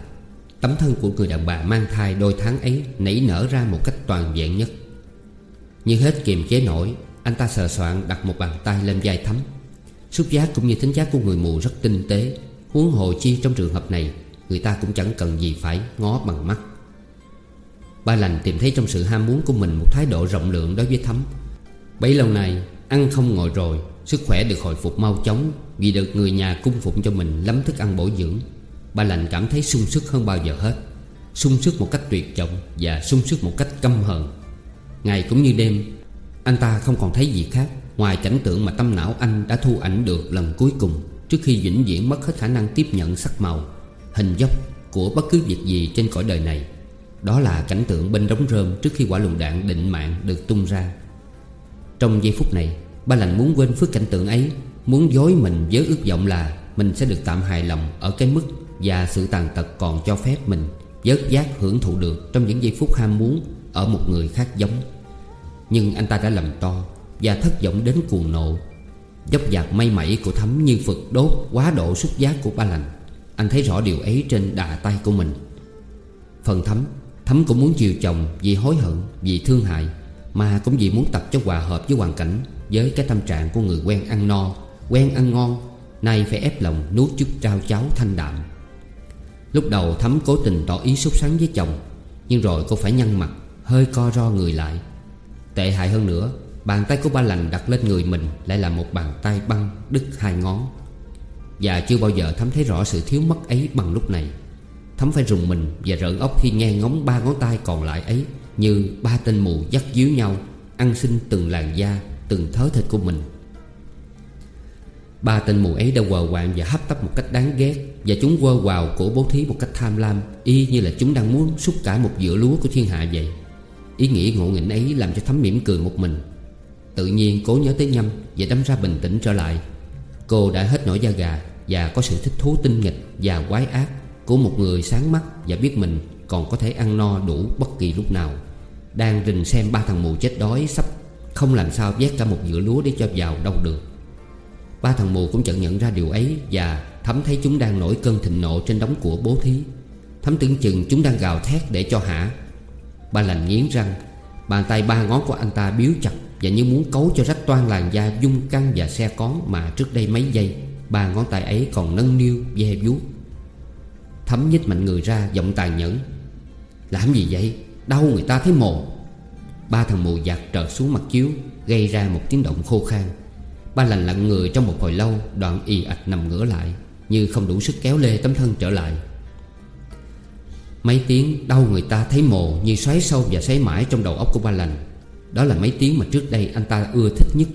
Tấm thân của người đàn bà mang thai đôi tháng ấy Nảy nở ra một cách toàn vẹn nhất. Như hết kiềm chế nổi, Anh ta sờ soạn đặt một bàn tay lên vai thấm. Xúc giác cũng như thính giác của người mù rất tinh tế, Huống hồ chi trong trường hợp này, Người ta cũng chẳng cần gì phải ngó bằng mắt. Ba lành tìm thấy trong sự ham muốn của mình Một thái độ rộng lượng đối với thấm. Bấy lâu nay, Ăn không ngồi rồi, Sức khỏe được hồi phục mau chóng Vì được người nhà cung phụng cho mình lắm thức ăn bổ dưỡng. Ba lành cảm thấy sung sức hơn bao giờ hết. Sung sức một cách tuyệt vọng Và sung sức một cách căm hờn. Ngày cũng như đêm, Anh ta không còn thấy gì khác Ngoài cảnh tượng mà tâm não anh đã thu ảnh được lần cuối cùng Trước khi vĩnh viễn mất hết khả năng tiếp nhận sắc màu, Hình dốc của bất cứ việc gì trên cõi đời này. Đó là cảnh tượng bên đống rơm Trước khi quả lựu đạn định mạng được tung ra. Trong giây phút này, Ba lành muốn quên phước cảnh tượng ấy, Muốn dối mình với ước vọng là Mình sẽ được tạm hài lòng ở cái mức và sự tàn tật còn cho phép mình Vớt giác hưởng thụ được Trong những giây phút ham muốn Ở một người khác giống. Nhưng anh ta đã lầm to Và thất vọng đến cuồng nộ. Dốc dạc may mẩy của thấm như phật đốt Quá độ xúc giác của ba lành, Anh thấy rõ điều ấy trên đà tay của mình. Phần thấm Thấm cũng muốn chiều chồng vì hối hận, Vì thương hại, Mà cũng vì muốn tập cho hòa hợp với hoàn cảnh, Với cái tâm trạng của người quen ăn no, Quen ăn ngon, Nay phải ép lòng nuốt chút trao cháo thanh đạm. Lúc đầu Thắm cố tình tỏ ý sốt sắng với chồng Nhưng rồi cô phải nhăn mặt Hơi co ro người lại. Tệ hại hơn nữa Bàn tay của ba lành đặt lên người mình Lại là một bàn tay băng đứt hai ngón. Và chưa bao giờ Thắm thấy rõ sự thiếu mất ấy bằng lúc này. Thắm phải rùng mình và rợn ốc khi nghe ngóng ba ngón tay còn lại ấy Như ba tên mù dắt díu nhau Ăn xin từng làn da, từng thớ thịt của mình. Ba tên mù ấy đã quờ quạng và hấp tấp một cách đáng ghét. Và chúng quơ quào cổ bố thí một cách tham lam, Y như là chúng đang muốn xúc cả một giữa lúa của thiên hạ vậy. Ý nghĩ ngộ nghĩnh ấy làm cho Thấm mỉm cười một mình. Tự nhiên cố nhớ tới nhâm Và đâm ra bình tĩnh trở lại. Cô đã hết nổi da gà Và có sự thích thú tinh nghịch và quái ác Của một người sáng mắt và biết mình Còn có thể ăn no đủ bất kỳ lúc nào. Đang rình xem ba thằng mù chết đói Sắp không làm sao vét cả một giữa lúa để cho vào đâu được. Ba thằng mù cũng chợt nhận ra điều ấy Và Thấm thấy chúng đang nổi cơn thịnh nộ trên đống của bố thí. Thấm tưởng chừng chúng đang gào thét để cho hả. Ba lành nghiến răng, Bàn tay ba ngón của anh ta biếu chặt Và như muốn cấu cho rách toan làn da dung căng và xe con Mà trước đây mấy giây, Ba ngón tay ấy còn nâng niu, ve vuốt. Thấm nhích mạnh người ra, giọng tàn nhẫn. Làm gì vậy? Đau người ta thấy mồ. Ba thằng mù giặt trợt xuống mặt chiếu, Gây ra một tiếng động khô khan. Ba lành lặng người trong một hồi lâu, Đoạn y ạch nằm ngửa lại, Như không đủ sức kéo lê tấm thân trở lại. Mấy tiếng đau người ta thấy mồ Như xoáy sâu và xoáy mãi trong đầu óc của ba lành. Đó là mấy tiếng mà trước đây anh ta ưa thích nhất.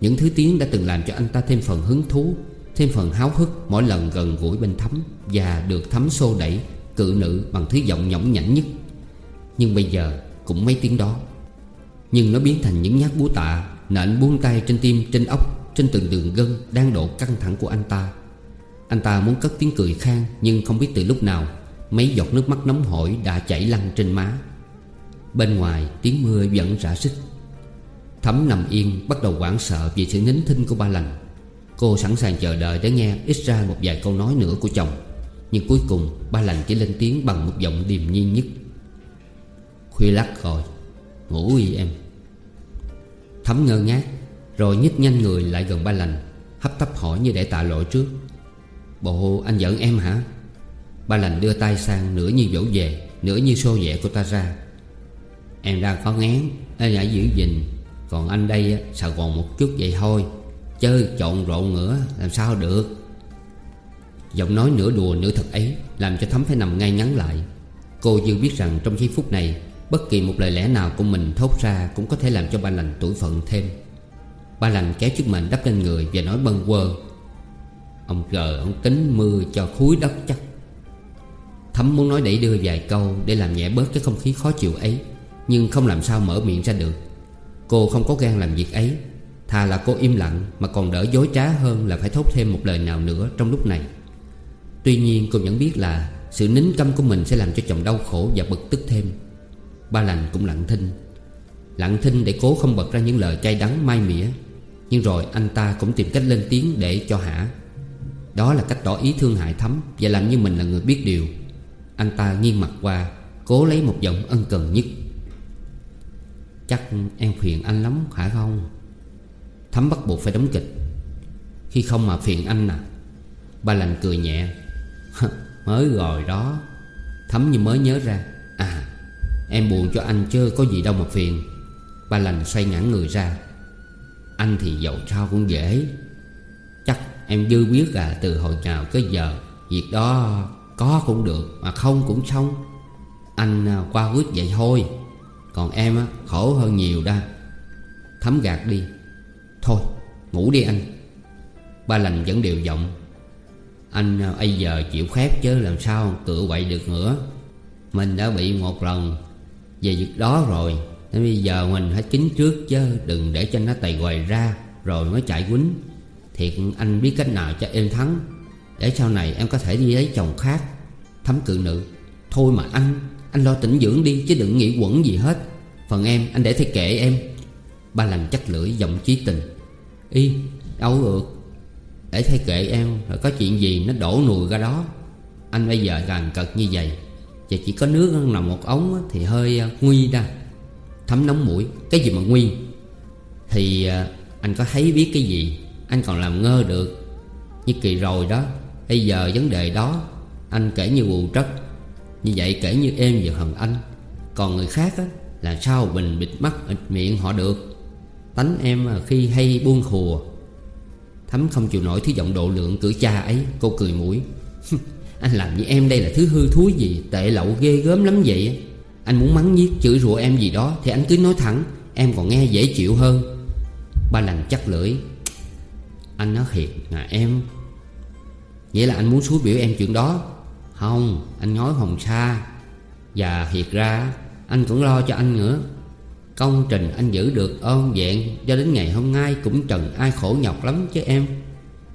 Những thứ tiếng đã từng làm cho anh ta thêm phần hứng thú, Thêm phần háo hức mỗi lần gần gũi bên thấm Và được thấm xô đẩy Cự nữ bằng thứ giọng nhõng nhảnh nhất. Nhưng bây giờ cũng mấy tiếng đó. Nhưng nó biến thành những nhát búa tạ Nện buông tay trên tim, trên ốc trên từng đường gân đang độ căng thẳng của anh ta. Anh ta muốn cất tiếng cười khang, Nhưng không biết từ lúc nào, Mấy giọt nước mắt nóng hổi đã chảy lăn trên má. Bên ngoài, tiếng mưa vẫn rã rít. Thấm nằm yên, bắt đầu hoảng sợ Vì sự nín thinh của ba lành. Cô sẵn sàng chờ đợi để nghe ít ra một vài câu nói nữa của chồng, Nhưng cuối cùng ba lành chỉ lên tiếng bằng một giọng điềm nhiên nhất. Khuya lắc rồi Ngủ đi em. Thấm ngơ ngác rồi nhích nhanh người lại gần ba lành, Hấp tấp hỏi như để tạ lỗi trước. Bộ anh giận em hả? Ba lành đưa tay sang nửa như dỗ về Nửa như xô vẽ cô ta ra. Em đang có ngán Em đã giữ gìn. Còn anh đây sài gòn một chút vậy thôi, Chơi trộn rộn nữa Làm sao được? Giọng nói nửa đùa nửa thật ấy, Làm cho Thấm phải nằm ngay ngắn lại. Cô dư biết rằng trong giây phút này, Bất kỳ một lời lẽ nào của mình thốt ra Cũng có thể làm cho ba lành tuổi phận thêm. Ba lành kéo chiếc mền đắp lên người Và nói bâng quơ. Ông gờ, ông tính mưa cho khúi đất chắc. Thấm muốn nói đẩy đưa vài câu Để làm nhẹ bớt cái không khí khó chịu ấy, Nhưng không làm sao mở miệng ra được. Cô không có gan làm việc ấy, Thà là cô im lặng Mà còn đỡ dối trá hơn là phải thốt thêm một lời nào nữa trong lúc này. Tuy nhiên cô vẫn biết là Sự nín câm của mình sẽ làm cho chồng đau khổ và bực tức thêm. Ba lành cũng lặng thinh. Lặng thinh để cố không bật ra những lời cay đắng, mai mỉa. Nhưng rồi anh ta cũng tìm cách lên tiếng để cho hả. Đó là cách tỏ ý thương hại thấm Và làm như mình là người biết điều. Anh ta nghiêng mặt qua, Cố lấy một giọng ân cần nhất. Chắc em phiền anh lắm, hả không? Thấm bắt buộc phải đóng kịch. Khi không mà phiền anh à. Ba lành cười nhẹ. Mới rồi đó. Thấm như mới nhớ ra. À Em buồn cho anh chứ có gì đâu mà phiền. Ba lành xoay ngã người ra. Anh thì giàu sao cũng dễ. Chắc em dư biết là Từ hồi nào tới giờ Việc đó có cũng được Mà không cũng xong. Anh à, qua quyết vậy thôi. Còn em á, khổ hơn nhiều đó. Thấm gạt đi. Thôi ngủ đi anh. Ba lành vẫn đều giọng. Anh à, bây giờ chịu khép chứ làm sao tựa quậy được nữa. Mình đã bị một lần Về việc đó rồi. Nên bây giờ mình phải kín trước chứ, Đừng để cho nó tày quầy ra, Rồi mới chạy quýnh. Thiệt, anh biết cách nào cho em thắng. Để sau này em có thể đi lấy chồng khác. Thấm cự nữ, Thôi mà anh Anh lo tĩnh dưỡng đi chứ đừng nghĩ quẩn gì hết. Phần em, anh để thấy kệ em. Ba lành chắc lưỡi, giọng chí tình. Y đâu được Để thay kệ em, Rồi có chuyện gì nó đổ nùi ra đó. Anh bây giờ gàn cật như vậy, Và chỉ có nước nằm một ống Thì hơi à, nguy ra. Thấm nóng mũi, Cái gì mà nguy? Thì à, anh có thấy biết cái gì? Anh còn làm ngơ được. Như kỳ rồi đó, Bây giờ vấn đề đó, Anh kể như bù trất. Như vậy kể như em vừa hận anh. Còn người khác á, Là sao mình bịt mắt bịt miệng họ được? Tánh em à, khi hay buông khùa. Thấm không chịu nổi thứ giọng độ lượng cử cha ấy, Cô cười mũi. Anh làm như em đây là thứ hư thúi gì, Tệ lậu ghê gớm lắm vậy anh muốn mắng nhiếc chửi rủa em gì đó Thì anh cứ nói thẳng, Em còn nghe dễ chịu hơn. Ba lành chắc lưỡi. Anh nói thiệt là em. Vậy là anh muốn xúi biểu em chuyện đó. Không, Anh nói hồng xa Và thiệt ra, Anh cũng lo cho anh nữa. Công trình anh giữ được ơn vẹn, Cho đến ngày hôm nay cũng trần ai khổ nhọc lắm chứ em.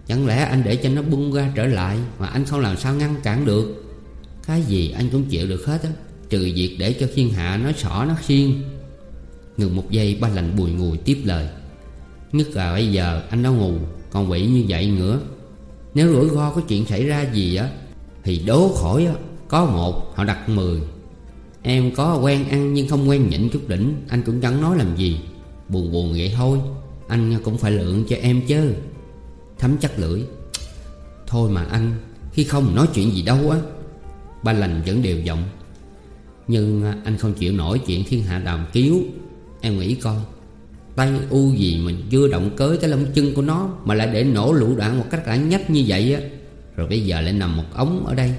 Chẳng lẽ anh để cho nó bung ra trở lại Mà anh không làm sao ngăn cản được? Cái gì anh cũng chịu được hết á. Trừ việc để cho thiên hạ nó sỏ nó xiên. Ngừng một giây, ba lành bùi ngùi tiếp lời. Nhất là bây giờ anh đã ngủ? Còn quỷ như vậy nữa. Nếu rủi ro có chuyện xảy ra gì á, Thì đố khỏi á. Có một, họ đặt mười. Em có quen ăn nhưng không quen nhịn chút đỉnh. Anh cũng chẳng nói làm gì. Buồn buồn vậy thôi. Anh cũng phải lượng cho em chứ. Thấm chắc lưỡi. Thôi mà anh, Khi không nói chuyện gì đâu á. Ba lành vẫn đều giọng. Nhưng à, anh không chịu nổi chuyện thiên hạ đàm kiếu. Em nghĩ coi, Tay u gì mà chưa động cới cái lông chân của nó Mà lại để nổ lũ đạn một cách lãng nhách như vậy á. Rồi bây giờ lại nằm một ống ở đây.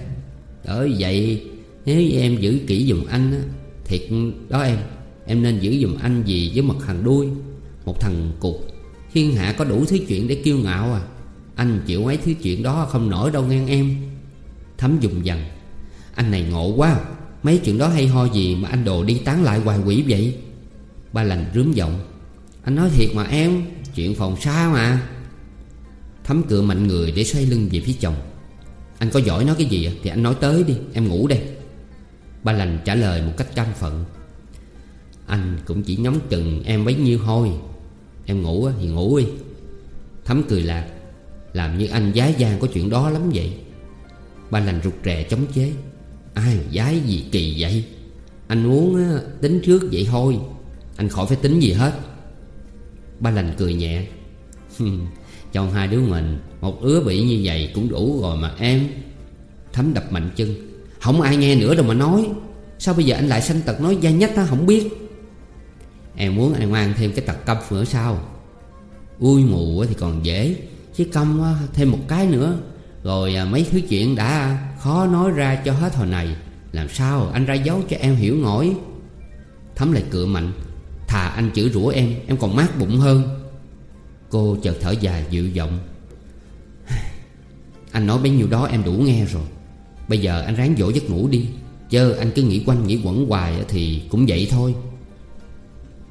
Bởi vậy, Nếu em giữ kỹ dùm anh á, Thiệt đó em Em nên giữ dùm anh gì với một thằng đuôi, Một thằng cục Thiên hạ có đủ thứ chuyện để kiêu ngạo à. Anh chịu mấy thứ chuyện đó không nổi đâu nghe em. Thấm dùng dần Anh này ngộ quá. Mấy chuyện đó hay ho gì mà anh đồ đi tán lại hoài quỷ vậy? Ba lành rướm giọng. Anh nói thiệt mà em, Chuyện phòng xa mà? Thấm cửa mạnh người để xoay lưng về phía chồng. Anh có giỏi nói cái gì Thì anh nói tới đi, em ngủ đây. Ba lành trả lời một cách cam phận Anh cũng chỉ nhắm chừng em bấy nhiêu thôi. Em ngủ thì ngủ đi. Thấm cười lạc. Làm như anh giá gian có chuyện đó lắm vậy. Ba lành rụt rè chống chế. Ai dái gì kỳ vậy? Anh muốn tính trước vậy thôi. Anh khỏi phải tính gì hết. Ba lành cười nhẹ. Trong hai đứa mình, Một ứa bị như vậy cũng đủ rồi mà em. Thấm đập mạnh chân. Không ai nghe nữa đâu mà nói. Sao bây giờ anh lại sanh tật nói da nhách ta không biết. Em muốn anh mang thêm cái tật câm nữa sao? Ui mù thì còn dễ, Chứ câm thêm một cái nữa. Rồi à, mấy thứ chuyện đã à khó nói ra cho hết hồi này. Làm sao anh ra dấu cho em hiểu nổi? Thấm lại cựa mạnh. Thà anh chửi rủa em Em còn mát bụng hơn. Cô chợt thở dài dịu giọng. Anh nói bấy nhiêu đó em đủ nghe rồi. Bây giờ anh ráng dỗ giấc ngủ đi. Chớ anh cứ nghĩ quanh, nghĩ quẩn hoài Thì cũng vậy thôi.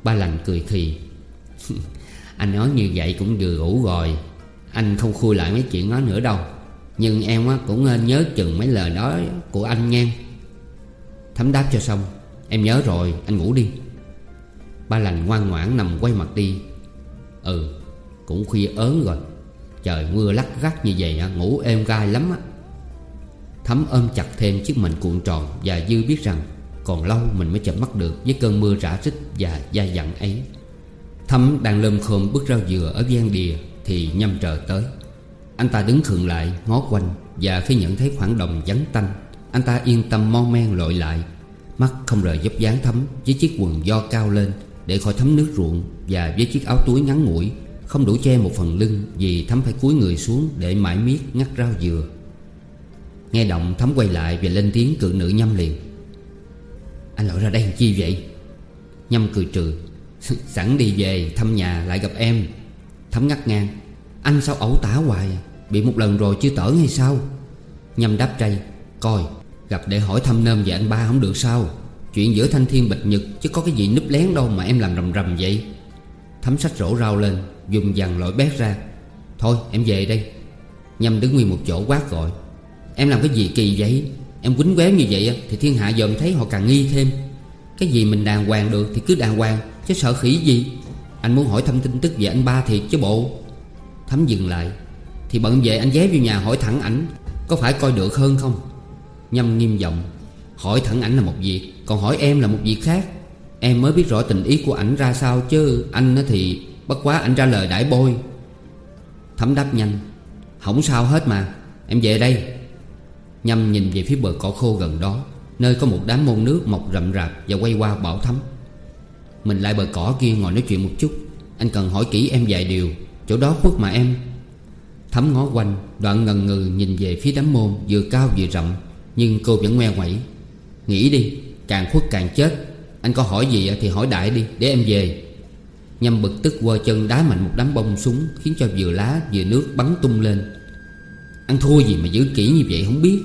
Ba lành cười khì. Anh nói như vậy cũng vừa ngủ rồi. Anh không khui lại mấy chuyện đó nữa đâu. Nhưng em cũng nên nhớ chừng mấy lời đó của anh nha. Thấm đáp cho xong, Em nhớ rồi, anh ngủ đi. Ba lành ngoan ngoãn nằm quay mặt đi. Ừ Cũng khuya ớn rồi. Trời mưa lắc gắt như vậy ngủ êm gai lắm á. Thấm ôm chặt thêm chiếc mền cuộn tròn Và Dư biết rằng Còn lâu mình mới chợp mắt được Với cơn mưa rã rít và dai dặn ấy. Thấm đang lơm khơm bước rau dừa ở gian đìa Thì nhâm trời tới. Anh ta đứng khựng lại, ngó quanh, Và khi nhận thấy khoảng đồng vắng tanh, Anh ta yên tâm mon men lội lại. Mắt không rời dốc dáng thấm Với chiếc quần do cao lên Để khỏi thấm nước ruộng Và với chiếc áo túi ngắn ngủi, Không đủ che một phần lưng Vì thấm phải cúi người xuống Để mãi miết ngắt rau dừa. Nghe động thấm quay lại Và lên tiếng cự nữ nhâm liền. Anh lội ra đây làm chi vậy? Nhâm cười trừ. Sẵn đi về thăm nhà lại gặp em. Thấm ngắt ngang. Anh sao ẩu tả hoài? Bị một lần rồi chưa tở hay sao? Nhâm đáp tray, Coi, gặp để hỏi thăm nơm về anh ba không được sao? Chuyện giữa thanh thiên bạch nhật Chứ có cái gì núp lén đâu mà em làm rầm rầm vậy. Thấm sách rổ rau lên, Dùng dằn lội bét ra. Thôi, em về đây. Nhâm đứng nguyên một chỗ quát gọi, Em làm cái gì kỳ vậy? Em quýnh quéo như vậy Thì thiên hạ dòm thấy họ càng nghi thêm. Cái gì mình đàng hoàng được thì cứ đàng hoàng, Chứ sợ khỉ gì? Anh muốn hỏi thăm tin tức về anh ba thiệt chứ bộ. Thấm dừng lại thì bận về anh ghé vô nhà hỏi thẳng ảnh, Có phải coi được hơn không? Nhâm nghiêm giọng, Hỏi thẳng ảnh là một việc, Còn hỏi em là một việc khác. Em mới biết rõ tình ý của ảnh ra sao chứ, Anh thì bất quá ảnh ra lời đãi bôi. Thấm đáp nhanh Không sao hết mà, Em về đây. Nhâm nhìn về phía bờ cỏ khô gần đó, Nơi có một đám môn nước mọc rậm rạp Và quay qua bảo Thấm. Mình lại bờ cỏ kia ngồi nói chuyện một chút, Anh cần hỏi kỹ em vài điều, Chỗ đó khuất mà em. Thấm ngó quanh, Đoạn ngần ngừ nhìn về phía đám môn Vừa cao vừa rộng, Nhưng cô vẫn ngoe ngoẩy. Nghĩ đi, Càng khuất càng chết. Anh có hỏi gì thì hỏi đại đi, Để em về. Nhâm bực tức quơ chân đá mạnh một đám bông súng, Khiến cho vừa lá vừa nước bắn tung lên. Ăn thua gì mà giữ kỹ như vậy không biết.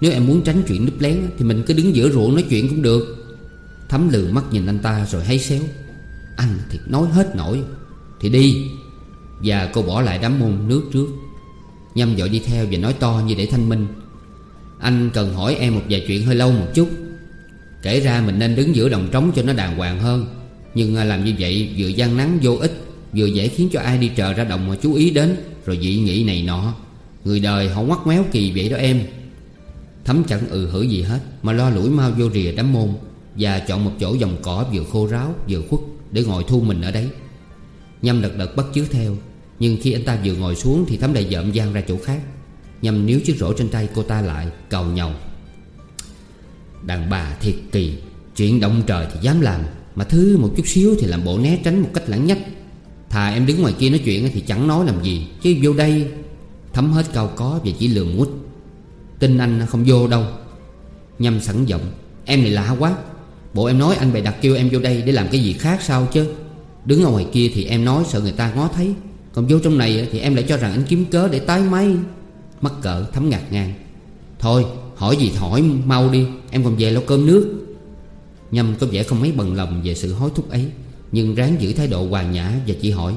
Nếu em muốn tránh chuyện núp lén Thì mình cứ đứng giữa ruộng nói chuyện cũng được. Thấm lừ mắt nhìn anh ta rồi hay xéo. Anh thì nói hết nổi. Thì đi. Và cô bỏ lại đám môn nước trước. Nhâm dội đi theo và nói to như để thanh minh. Anh cần hỏi em một vài chuyện hơi lâu một chút. Kể ra mình nên đứng giữa đồng trống cho nó đàng hoàng hơn. Nhưng à, làm như vậy vừa gian nắng vô ích, Vừa dễ khiến cho ai đi chợ ra đồng mà chú ý đến, Rồi dị nghị này nọ. Người đời họ ngoắt méo kỳ vậy đó em. Thấm chẳng ừ hử gì hết, Mà lo lủi mau vô rìa đám môn Và chọn một chỗ dòng cỏ vừa khô ráo vừa khuất Để ngồi thu mình ở đấy. Nhâm lật đật bắt chước theo. Nhưng khi anh ta vừa ngồi xuống Thì Thấm lại dợm gian ra chỗ khác. Nhâm níu chiếc rổ trên tay cô ta lại, Cầu nhau. Đàn bà thiệt kỳ, Chuyện động trời thì dám làm, Mà thứ một chút xíu thì làm bộ né tránh một cách lãng nhách. Thà em đứng ngoài kia nói chuyện thì chẳng nói làm gì, Chứ vô đây, Thấm hết cao có và chỉ lừa mút Tin anh không vô đâu. Nhâm sẵn giọng, Em này lạ quá, Bộ em nói anh bày đặt kêu em vô đây để làm cái gì khác sao chứ? Đứng ở ngoài kia thì em nói sợ người ta ngó thấy. Còn vô trong này thì em lại cho rằng anh kiếm cớ để tái máy. Mắc cỡ, thấm ngạc ngang. Thôi, hỏi gì hỏi mau đi, Em còn về nấu cơm nước. Nhâm có vẻ không mấy bần lòng về sự hối thúc ấy, Nhưng ráng giữ thái độ hòa nhã và chỉ hỏi,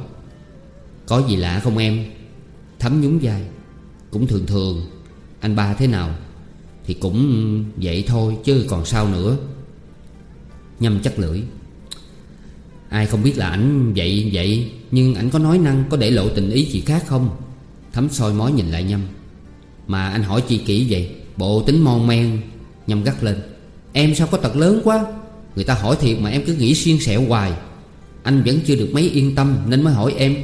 Có gì lạ không em? Thấm nhún vai, Cũng thường thường, Anh ba thế nào? Thì cũng vậy thôi, chứ còn sao nữa. Nhâm chắc lưỡi Ai không biết là ảnh vậy vậy. Nhưng ảnh có nói năng, Có để lộ tình ý gì khác không? Thấm soi mói nhìn lại Nhâm. Mà anh hỏi chi kỹ vậy? Bộ tính mon men. Nhâm gắt lên. Em sao có tật lớn quá? Người ta hỏi thiệt mà em cứ nghĩ xuyên xẹo hoài. Anh vẫn chưa được mấy yên tâm Nên mới hỏi em.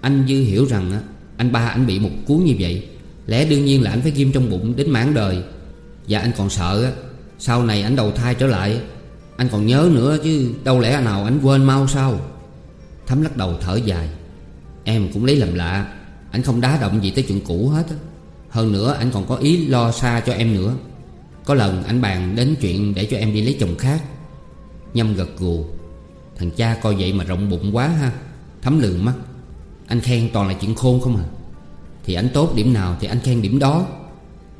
Anh dư hiểu rằng Anh ba anh bị một cú như vậy. Lẽ đương nhiên là anh phải ghim trong bụng đến mãn đời. Và anh còn sợ Sau này anh đầu thai trở lại anh còn nhớ nữa chứ, Đâu lẽ nào anh quên mau sao? Thấm lắc đầu thở dài. Em cũng lấy làm lạ, Anh không đá động gì tới chuyện cũ hết Hơn nữa, anh còn có ý lo xa cho em nữa. Có lần anh bàn đến chuyện để cho em đi lấy chồng khác. Nhâm gật gù. Thằng cha coi vậy mà rộng bụng quá ha. Thấm lường mắt. Anh khen toàn là chuyện khôn không à. Thì anh tốt điểm nào thì anh khen điểm đó.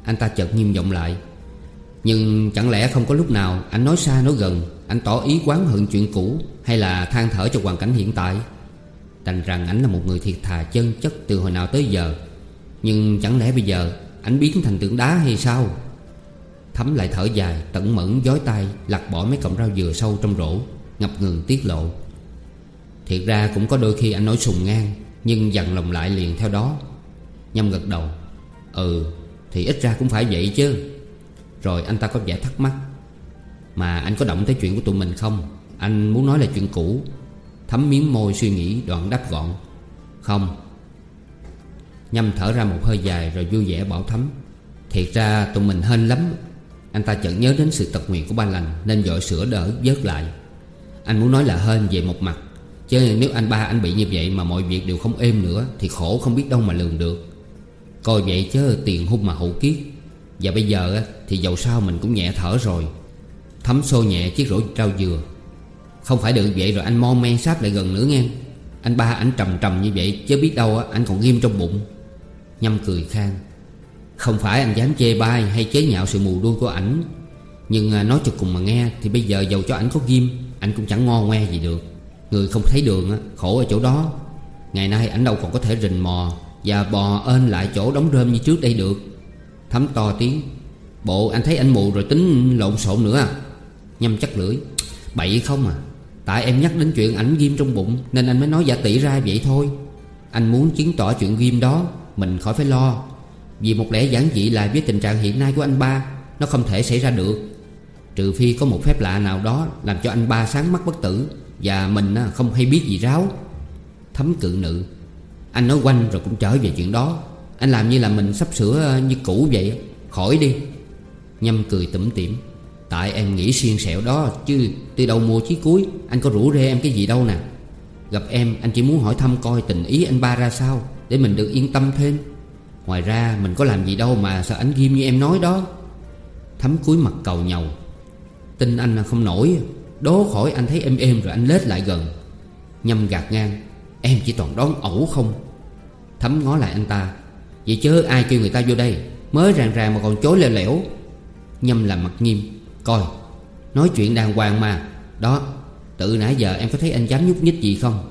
Anh ta chợt nghiêm giọng lại. Nhưng chẳng lẽ không có lúc nào Anh nói xa nói gần, Anh tỏ ý quán hận chuyện cũ Hay là than thở cho hoàn cảnh hiện tại? Đành rằng anh là một người thiệt thà chân chất Từ hồi nào tới giờ. Nhưng chẳng lẽ bây giờ Anh biến thành tượng đá hay sao? Thấm lại thở dài Tận mẫn giói tay, Lặt bỏ mấy cọng rau dừa sâu trong rổ, Ngập ngừng tiết lộ. Thiệt ra cũng có đôi khi anh nói sùng ngang, Nhưng dằn lòng lại liền theo đó. Nhâm gật đầu Ừ thì ít ra cũng phải vậy chứ. Rồi anh ta có vẻ thắc mắc. Mà anh có động tới chuyện của tụi mình không? Anh muốn nói là chuyện cũ. Thấm miếng môi suy nghĩ đoạn đáp gọn. Không. Nhâm thở ra một hơi dài rồi vui vẻ bảo Thấm. Thiệt ra tụi mình hên lắm. Anh ta chợt nhớ đến sự tật nguyện của ba lành Nên dội sửa đỡ, vớt lại. Anh muốn nói là hên về một mặt. Chứ nếu anh ba anh bị như vậy mà mọi việc đều không êm nữa Thì khổ không biết đâu mà lường được. Coi vậy chứ tiền hung mà hậu kiết và bây giờ thì dầu sao mình cũng nhẹ thở rồi. Thấm xô nhẹ chiếc rổ rau dừa. Không phải được vậy rồi anh mon men sát lại gần nữa nghe. Anh ba anh trầm trầm như vậy Chứ biết đâu anh còn ghim trong bụng. Nhâm cười khang Không phải anh dám chê bai hay chế nhạo sự mù đuôi của ảnh. Nhưng à, nói cho cùng mà nghe, Thì bây giờ dầu cho ảnh có ghim Anh cũng chẳng ngo ngoe gì được. Người không thấy đường khổ ở chỗ đó. Ngày nay ảnh đâu còn có thể rình mò Và bò ên lại chỗ đóng rơm như trước đây được. Thấm to tiếng. Bộ, anh thấy anh mù rồi tính lộn xộn nữa à? Nhâm chắc lưỡi. Bậy không à? Tại em nhắc đến chuyện ảnh ghim trong bụng, Nên anh mới nói giả tỷ ra vậy thôi. Anh muốn chứng tỏ chuyện ghim đó, Mình khỏi phải lo. Vì một lẽ giản dị là với tình trạng hiện nay của anh ba, Nó không thể xảy ra được. Trừ phi có một phép lạ nào đó Làm cho anh ba sáng mắt bất tử, Và mình à, không hay biết gì ráo. Thấm cự nữ. Anh nói quanh rồi cũng trở về chuyện đó. Anh làm như là mình sắp sửa ờ, như cũ vậy Khỏi đi. Nhâm cười tủm tỉm. Tại em nghĩ xiên sẹo đó, Chứ từ đầu mùa chí cuối? Anh có rủ rê em cái gì đâu nè. Gặp em, anh chỉ muốn hỏi thăm coi tình ý anh ba ra sao, Để mình được yên tâm thêm. Ngoài ra, mình có làm gì đâu mà sợ anh Ghim như em nói đó. Thấm cúi mặt cầu nhầu. Tin anh là không nổi. Đố khỏi anh thấy êm êm rồi anh lết lại gần. Nhâm gạt ngang. Em chỉ toàn đón ẩu không? Thấm ngó lại anh ta. Vậy chứ ai kêu người ta vô đây. Mới ràng ràng mà còn chối leo lẻo. Nhâm làm mặt nghiêm. Coi, Nói chuyện đàng hoàng mà. Đó, Tự nãy giờ em có thấy anh dám nhúc nhích gì không?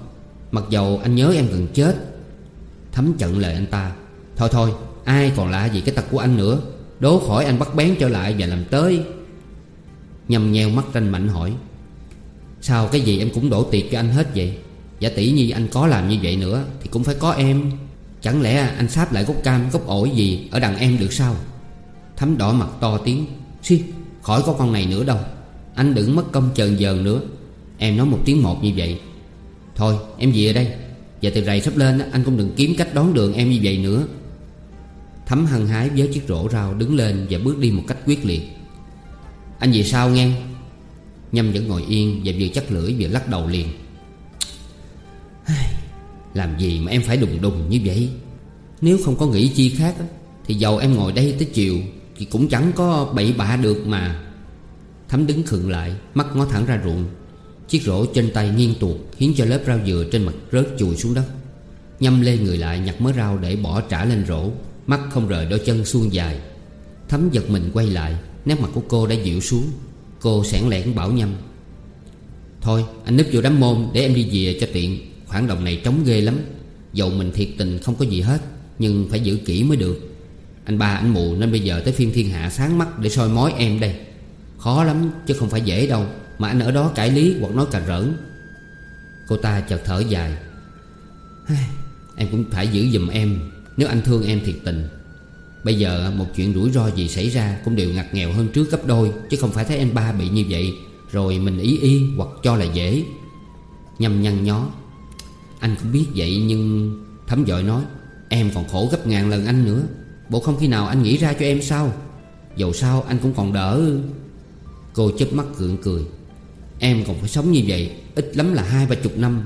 Mặc dầu anh nhớ em gần chết. Thấm chận lời anh ta. Thôi thôi, Ai còn lạ gì cái tật của anh nữa? Đố khỏi anh bắt bén trở lại và làm tới. Nhâm nheo mắt ranh mạnh hỏi. Sao cái gì em cũng đổ tiệc cho anh hết vậy? Giả tỷ như anh có làm như vậy nữa Thì cũng phải có em. Chẳng lẽ anh sáp lại gốc cam, gốc ổi gì Ở đằng em được sao? Thấm đỏ mặt to tiếng. Xuyên khỏi có con này nữa đâu. Anh đừng mất công chờn dờn nữa. Em nói một tiếng một như vậy. Thôi, em về đây. Và từ rày sắp lên anh cũng đừng kiếm cách đón đường em như vậy nữa. Thấm hăng hái với chiếc rổ rau đứng lên Và bước đi một cách quyết liệt. Anh về sao nghe. Nhâm vẫn ngồi yên Và vừa chắc lưỡi vừa lắc đầu liền. Làm gì mà em phải đùng đùng như vậy? Nếu không có nghĩ chi khác Thì dầu em ngồi đây tới chiều Thì cũng chẳng có bậy bạ được mà. Thấm đứng khựng lại, Mắt ngó thẳng ra ruộng. Chiếc rổ trên tay nghiêng tuột, Khiến cho lớp rau dừa trên mặt rớt chùi xuống đất. Nhâm lê người lại nhặt mớ rau để bỏ trả lên rổ, Mắt không rời đôi chân suông dài. Thấm giật mình quay lại, Nét mặt của cô đã dịu xuống. Cô sẻn lẻn bảo Nhâm. Thôi, anh núp vô đám môn để em đi về cho tiện. Phản động này trống ghê lắm. Dầu mình thiệt tình không có gì hết, Nhưng phải giữ kỹ mới được. Anh ba, anh mù nên bây giờ tới phiên thiên hạ sáng mắt Để soi mói em đây. Khó lắm, chứ không phải dễ đâu, Mà anh ở đó cãi lý hoặc nói cà rỡn. Cô ta chợt thở dài. Em cũng phải giữ giùm em, Nếu anh thương em thiệt tình. Bây giờ một chuyện rủi ro gì xảy ra Cũng đều ngặt nghèo hơn trước gấp đôi, Chứ không phải thấy anh ba bị như vậy, Rồi mình ý y hoặc cho là dễ. Nhâm nhăn nhó. Anh cũng biết vậy nhưng Thấm dội nói, Em còn khổ gấp ngàn lần anh nữa. Bộ không khi nào anh nghĩ ra cho em sao? Dầu sao anh cũng còn đỡ. Cô chớp mắt gượng cười, Em còn phải sống như vậy, Ít lắm là hai ba chục năm.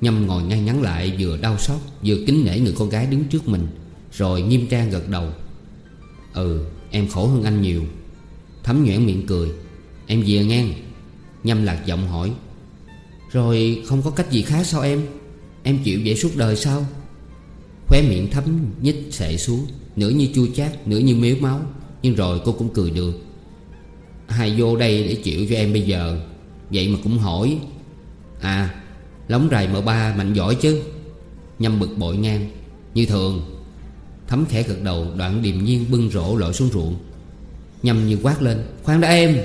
Nhâm ngồi ngay ngắn lại, vừa đau xót, Vừa kính nể người con gái đứng trước mình, Rồi nghiêm trang gật đầu. Ừ em khổ hơn anh nhiều. Thấm nhoẻn miệng cười, Em về ngang. Nhâm lạc giọng hỏi rồi không có cách gì khác sao em? Em chịu vậy suốt đời sao? Khóe miệng thấm nhích sệ xuống, Nửa như chua chát, Nửa như miếu máu. Nhưng rồi cô cũng cười được. Hai vô đây để chịu cho em bây giờ. Vậy mà cũng hỏi. À Lóng rày mợ ba mạnh giỏi chứ. Nhâm bực bội ngang. Như thường, Thấm khẽ gật đầu, đoạn điềm nhiên bưng rổ lội xuống ruộng. Nhâm như quát lên, Khoan đã em.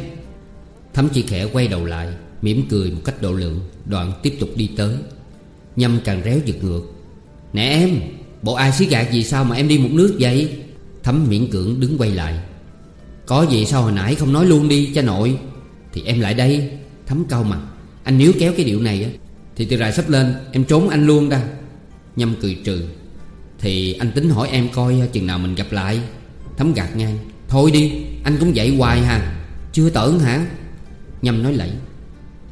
Thấm chỉ khẽ quay đầu lại mỉm cười một cách độ lượng, Đoạn tiếp tục đi tới. Nhâm càng réo giật ngược. Nè em, Bộ ai xí gạt gì sao mà em đi một nước vậy? Thấm miễn cưỡng đứng quay lại. Có gì sao hồi nãy không nói luôn đi cha nội? Thì em lại đây, Thấm cau mặt. Anh nếu kéo cái điệu này á, Thì từ rài sắp lên, Em trốn anh luôn ra Nhâm cười trừ. Thì anh tính hỏi em coi chừng nào mình gặp lại. Thấm gạt ngang. Thôi đi, anh cũng vậy hoài hà. Chưa tởn hả? Nhâm nói lẫy.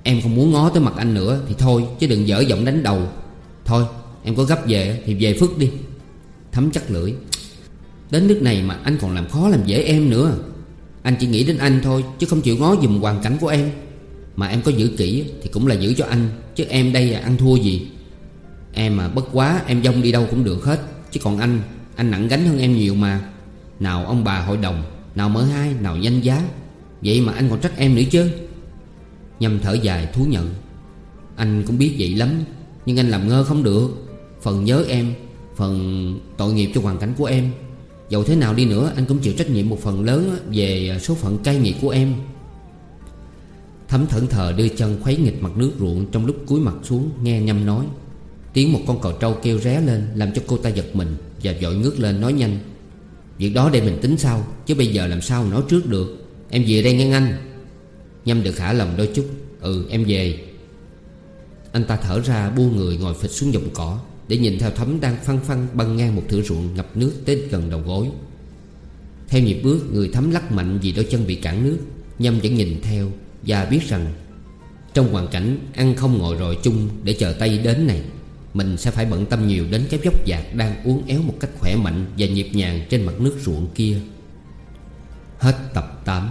Em không muốn ngó tới mặt anh nữa Thì thôi, chứ đừng dở giọng đánh đầu. Thôi, em có gấp về thì về phức đi. Thấm chắc lưỡi. Đến nước này mà anh còn làm khó làm dễ em nữa. Anh chỉ nghĩ đến anh thôi, Chứ không chịu ngó dùm hoàn cảnh của em. Mà em có giữ kỹ thì cũng là giữ cho anh, Chứ em đây là ăn thua gì. Em mà bất quá, em dông đi đâu cũng được hết. Chứ còn anh Anh nặng gánh hơn em nhiều mà. Nào ông bà hội đồng, Nào mở hai, Nào danh giá. Vậy mà anh còn trách em nữa chứ. Nhâm thở dài thú nhận. Anh cũng biết vậy lắm, Nhưng anh làm ngơ không được. Phần nhớ em, Phần tội nghiệp cho hoàn cảnh của em. Dẫu thế nào đi nữa, anh cũng chịu trách nhiệm một phần lớn Về số phận cay nghiệt của em. Thấm thẫn thờ đưa chân khuấy nghịch mặt nước ruộng Trong lúc cúi mặt xuống, nghe nhâm nói. Tiếng một con cò trâu kêu ré lên, Làm cho cô ta giật mình Và vội ngước lên nói nhanh. Việc đó để mình tính sau Chứ bây giờ làm sao nói trước được? Em về đây nghe anh. Nhâm được thả lòng đôi chút. Ừ em về. Anh ta thở ra, buông người ngồi phịch xuống dòng cỏ, Để nhìn theo thấm đang phăng phăng băng ngang một thửa ruộng ngập nước tới gần đầu gối. Theo nhịp bước, người thấm lắc mạnh vì đôi chân bị cản nước. Nhâm vẫn nhìn theo Và biết rằng Trong hoàn cảnh ăn không ngồi rồi chung Để chờ tay đến này, Mình sẽ phải bận tâm nhiều đến cái dốc dạc Đang uốn éo một cách khỏe mạnh Và nhịp nhàng trên mặt nước ruộng kia. Hết tập 8